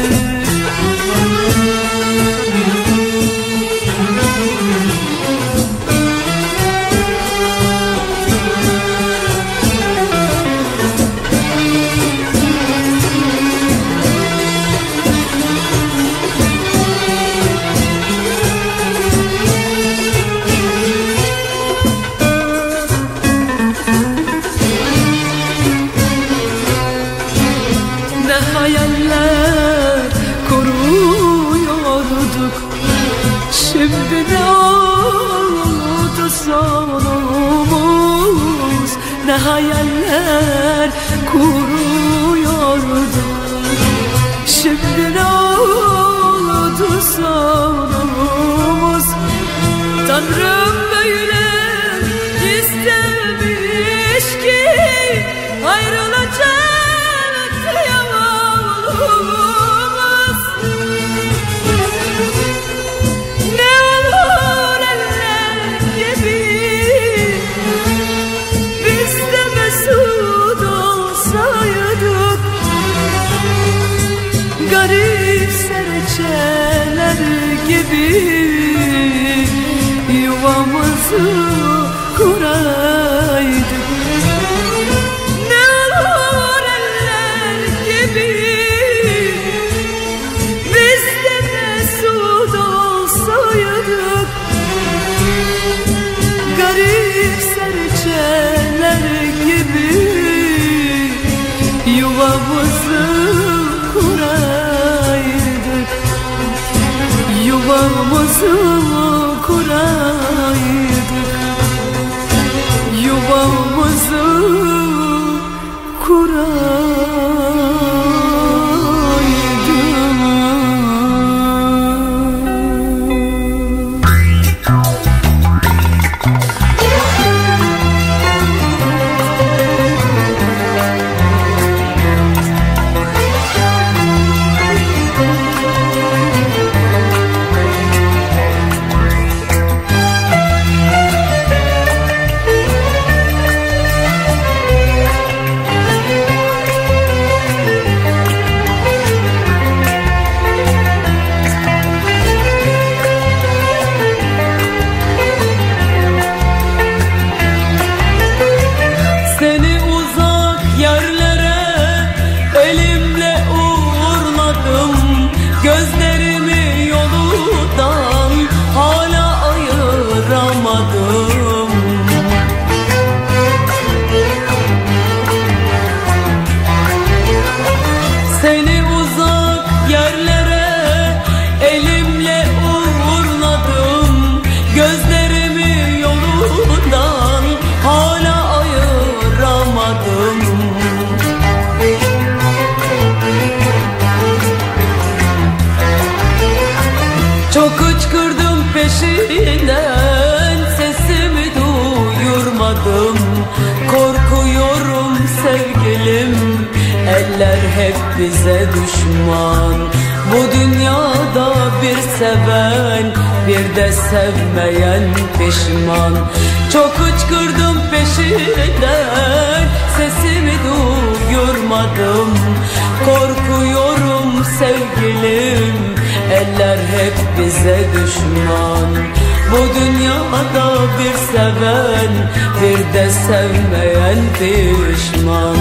تهدى السما ينتشمان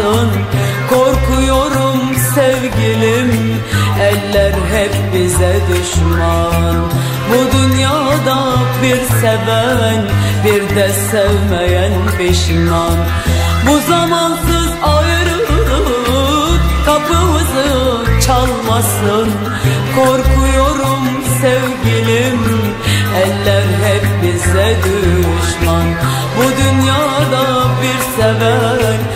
olmasın. Korkuyorum sevgilim Eller hep bize düşman. Bu dünyada bir seven Bir de sevmeyen pişman. Bu zamansız ayrılık Kapımızı çalmasın. Korkuyorum sevgilim Eller hep bize düşman. Bu dünyada bir seven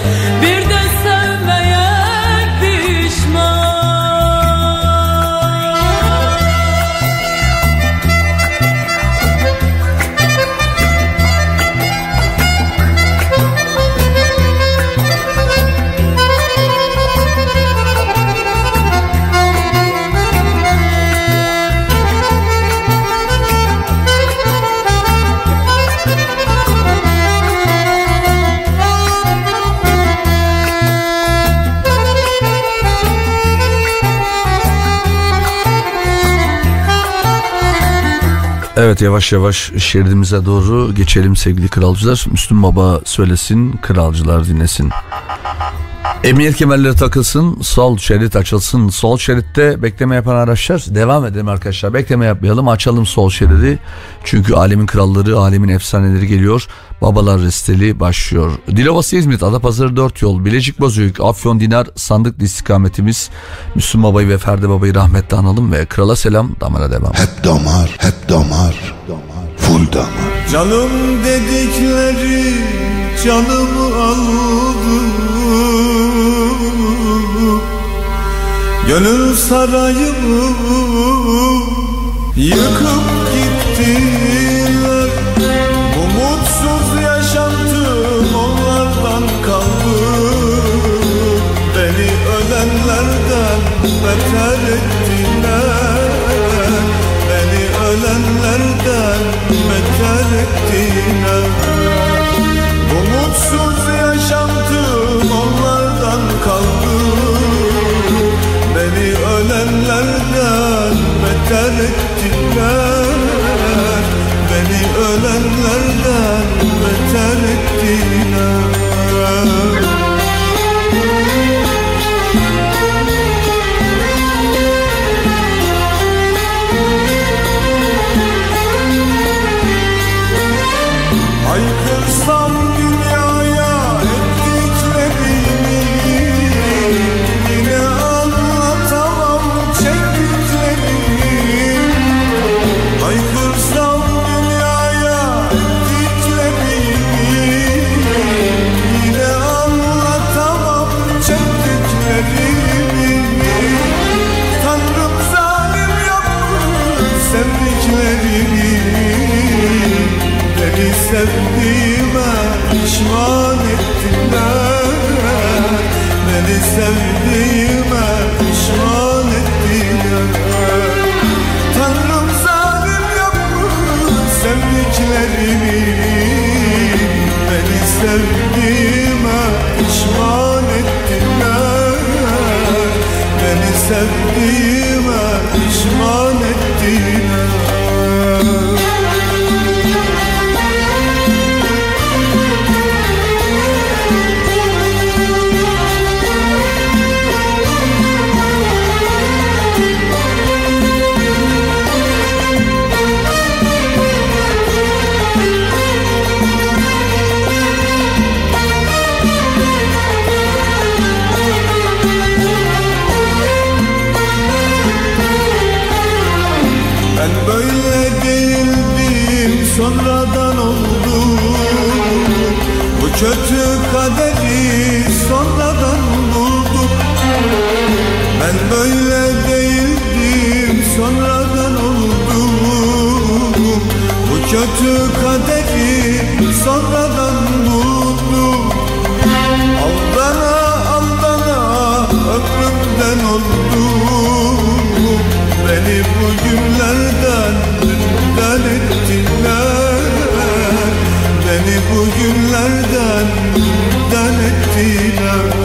Evet yavaş yavaş şeridimize doğru geçelim sevgili kralcılar. Müslüm Baba söylesin, kralcılar dinlesin. Emniyet kemerleri takılsın, sol şerit açılsın. Sol şeritte bekleme yapan araçlar devam edelim arkadaşlar. Bekleme yapmayalım, açalım sol şeridi. Çünkü alemin kralları, alemin efsaneleri geliyor. Babalar resteli başlıyor. Dilovası İzmit, Adapazarı 4 yol, Bilecik Bozüyük, Afyon Dinar, Sandıklı istikametimiz. Müslüm Baba'yı ve Ferdi Baba'yı rahmetle analım ve krala selam, damara devam. Hep damar, hep damar. Full damar. Canım dedikleri canımı aldı Gönül sarayımı yıkıp gittiler sevdiğime pişman ettiler Tanrım zalim yapmış sevdiklerimi Beni sevdiğime pişman ettiler Beni sevdiğime pişman ettiler böyle değildim sonradan oldu Bu kötü kaderi sonradan buldum. Aldana aldana ömrümden oldum. Beni bugünlerden dünden ettiler. Beni bugünlerden dünden ettiler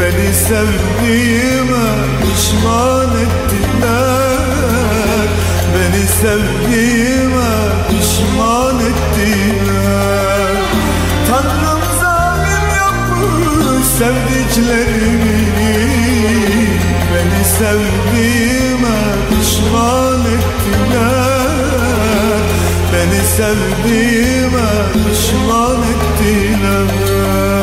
Beni sevdiğime pişman ettiler. Beni sevdiğime pişman ettiler. Tanrım zalim yapmış sevdiklerimi Beni sevdiğime pişman ettiler. Beni sevdiğime pişman ettiler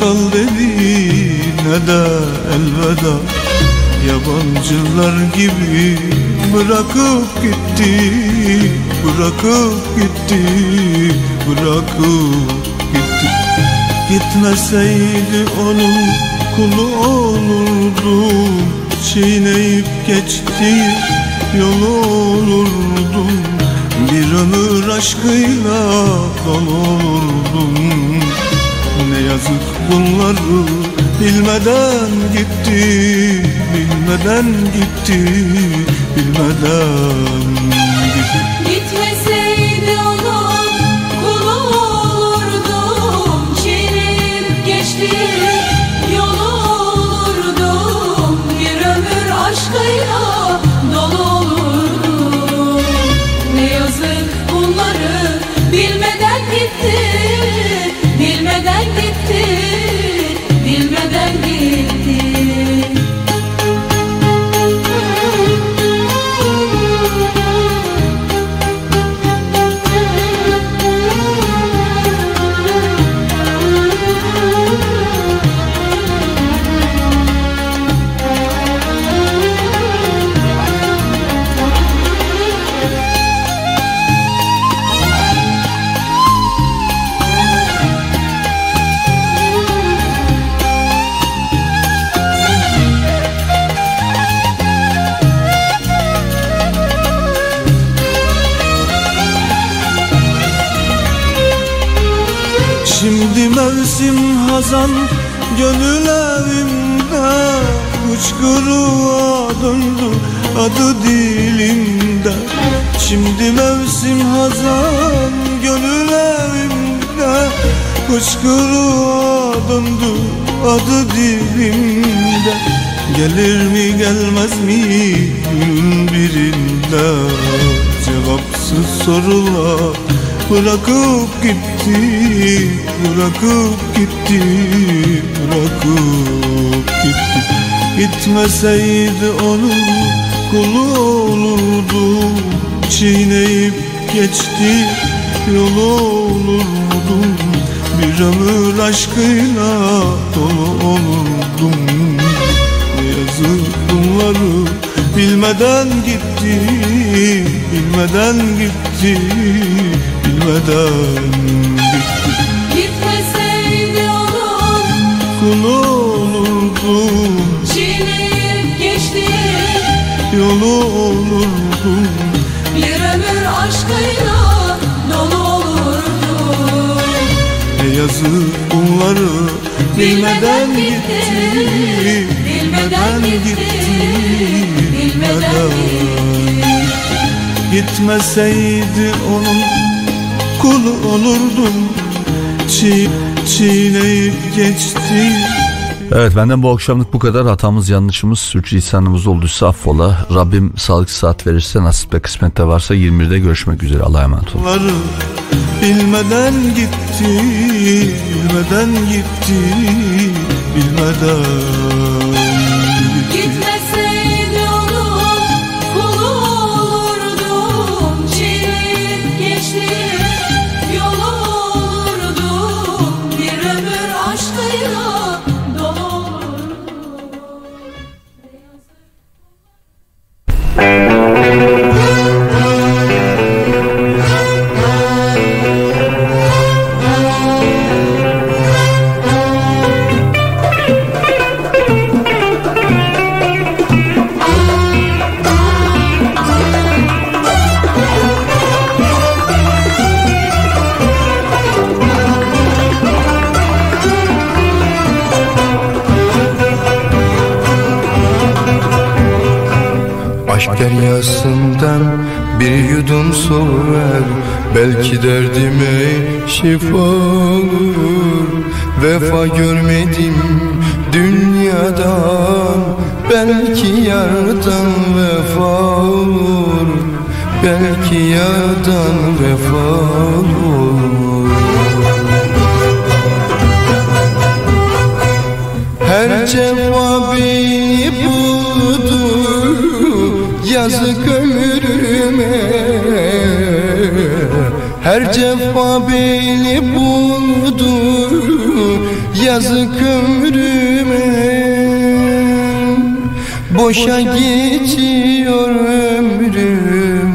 kal dedi ne de elveda. Yabancılar gibi bırakıp gitti Bırakıp gitti Bırakıp gitti. Gitmeseydi onun kulu olurdum Çiğneyip geçti yolu olurdum Bir ömür aşkıyla dolu bunları bilmeden gitti Bilmeden gitti Bilmeden hazan gönül evimde Hıçkırığa döndü adı dilimde Şimdi mevsim hazan gönül evimde Hıçkırığa döndü adı dilimde Gelir mi gelmez mi günün birinde? Cevapsız sorular Bırakıp gitti, bırakıp gitti, bırakıp gitti. Gitmeseydi onun kulu olurdu Çiğneyip geçti yolu olurdum Bir ömür aşkıyla dolu olurdum. Ne yazık bunları bilmeden gitti Bilmeden gitti bilmeden gitti. Gitmeseydi onun Kulu olurdum çiğneyip geçti. Yolu olurdum Bir ömür aşkıyla dolu olurdu. Ne yazık bunları Bilmeden gitti Bilmeden gitti Bilmeden Gitmeseydi onun kulu olurdum Çiğ, Çiğneyip geçti Evet benden bu akşamlık bu kadar. Hatamız yanlışımız sürçülisanımız olduysa affola. Rabbim sağlık saat verirse nasip ve kısmette varsa 21'de görüşmek üzere. Allah'a emanet olun. Bilmeden gitti Bilmeden gitti Bilmeden deryasından bir yudum su ver. Belki derdime şifa olur. Vefa görmedim dünyadan. Belki yardan vefa olur. Belki yardan vefa olur. Her beni buldu Yazık ömrüme. Her cefa beni buldu. Yazık ömrüme. Boşa geçiyor ömrüm.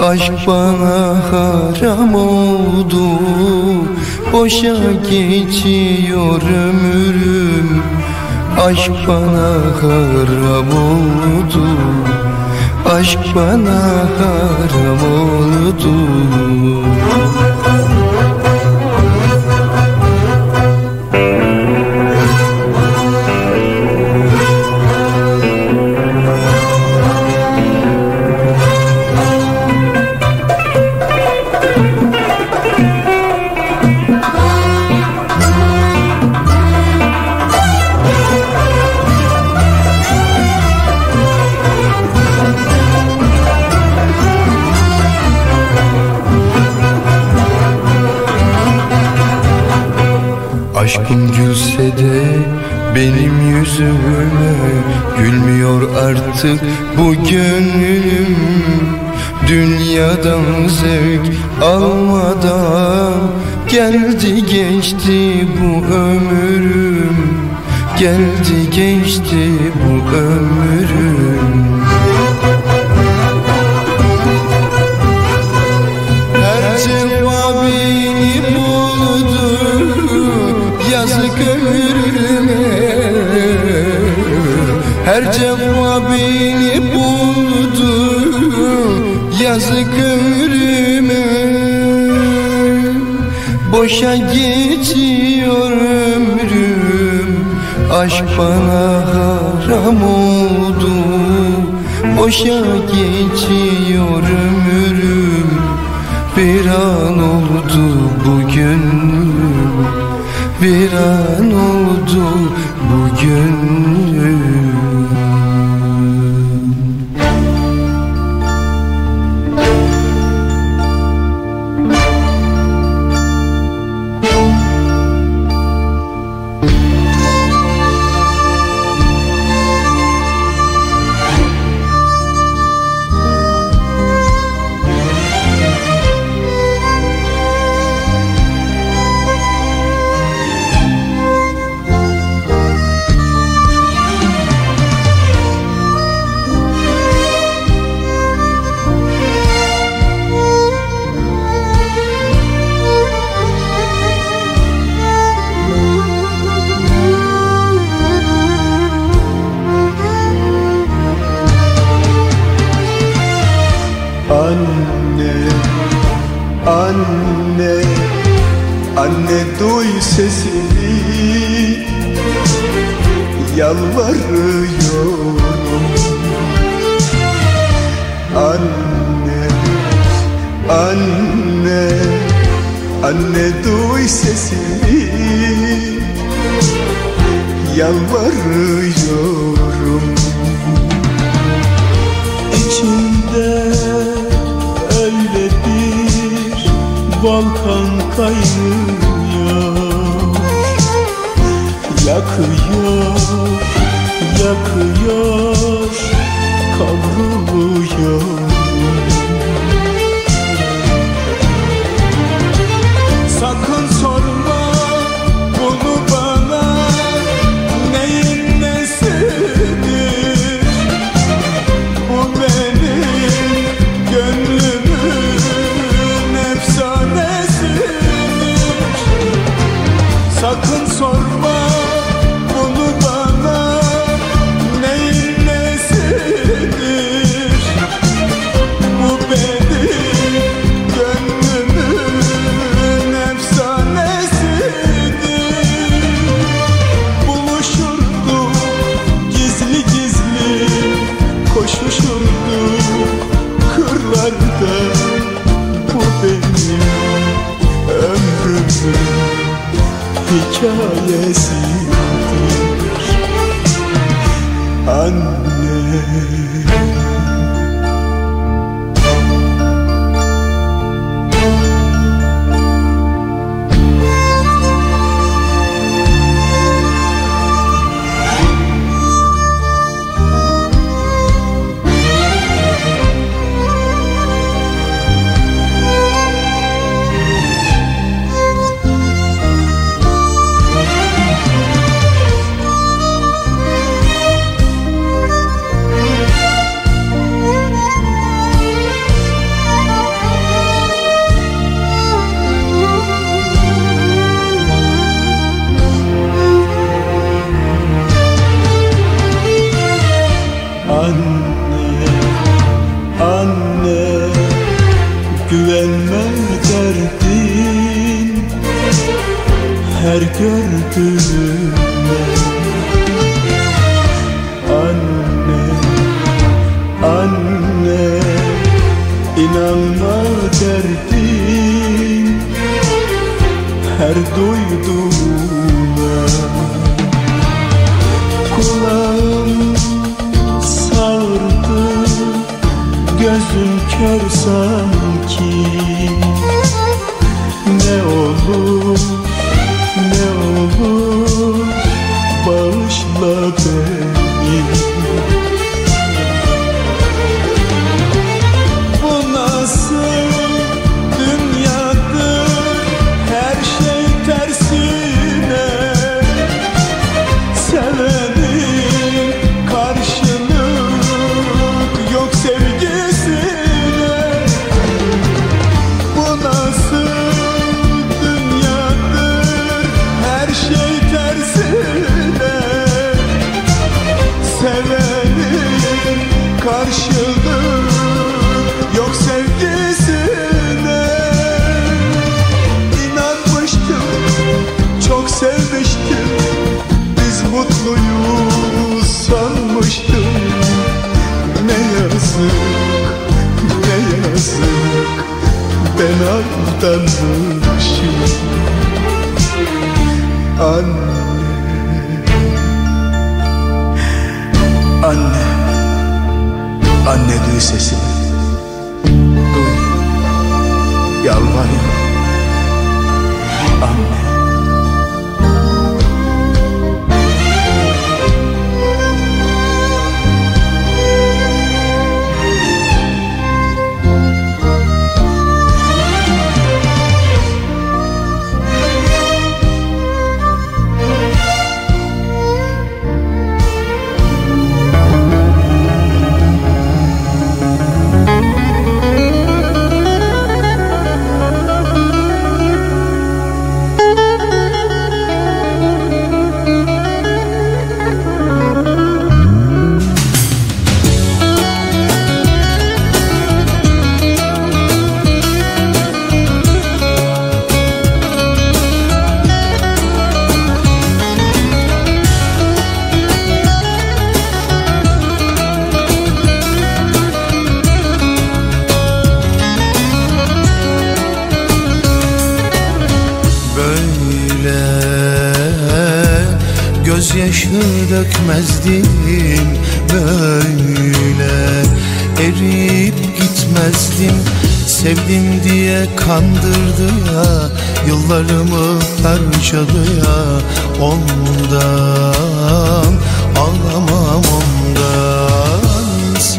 Aşk bana haram oldu. Boşa geçiyor ömrüm. Aşk bana haram oldu Aşk bana haram oldu yüzüme Gülmüyor artık bu gönlüm. Dünyadan zevk almadan Geldi geçti bu ömrüm. Geldi geçti bu ömrüm Her cefa beni buldu Yazık ömrüme Boşa geçiyor ömrüm Aşk bana haram oldu. Boşa geçiyor ömrüm Bir an oldu bugün. Bir an oldu bugün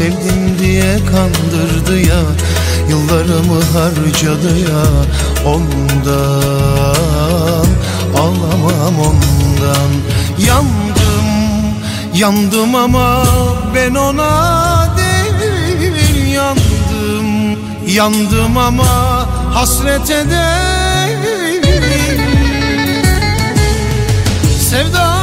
Sevdim diye kandırdı ya Yıllarımı harcadı ya Ondan. Ağlamam ondan. Yandım Yandım ama ben ona değil yandım. Yandım ama hasrete değil. Sevda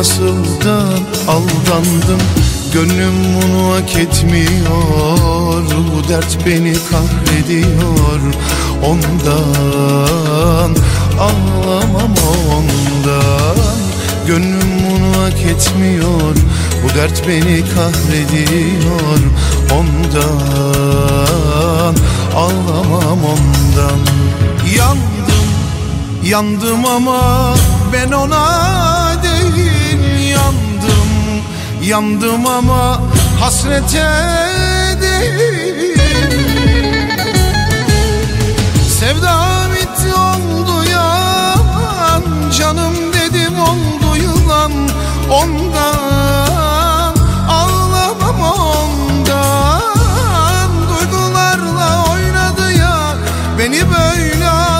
Nasıl da aldandım. Gönlüm bunu hak etmiyor. Bu dert beni kahrediyor. Ondan Ağlamam ondan. Gönlüm bunu hak etmiyor. Bu dert beni kahrediyor. Ondan Ağlamam ondan. Yandım Yandım ama ben ona Yandım ama hasrete değil Sevda bitti oldu yalan Canım dedim oldu yılan. Ondan ağlamam ondan Duygularla oynadı ya. Beni böyle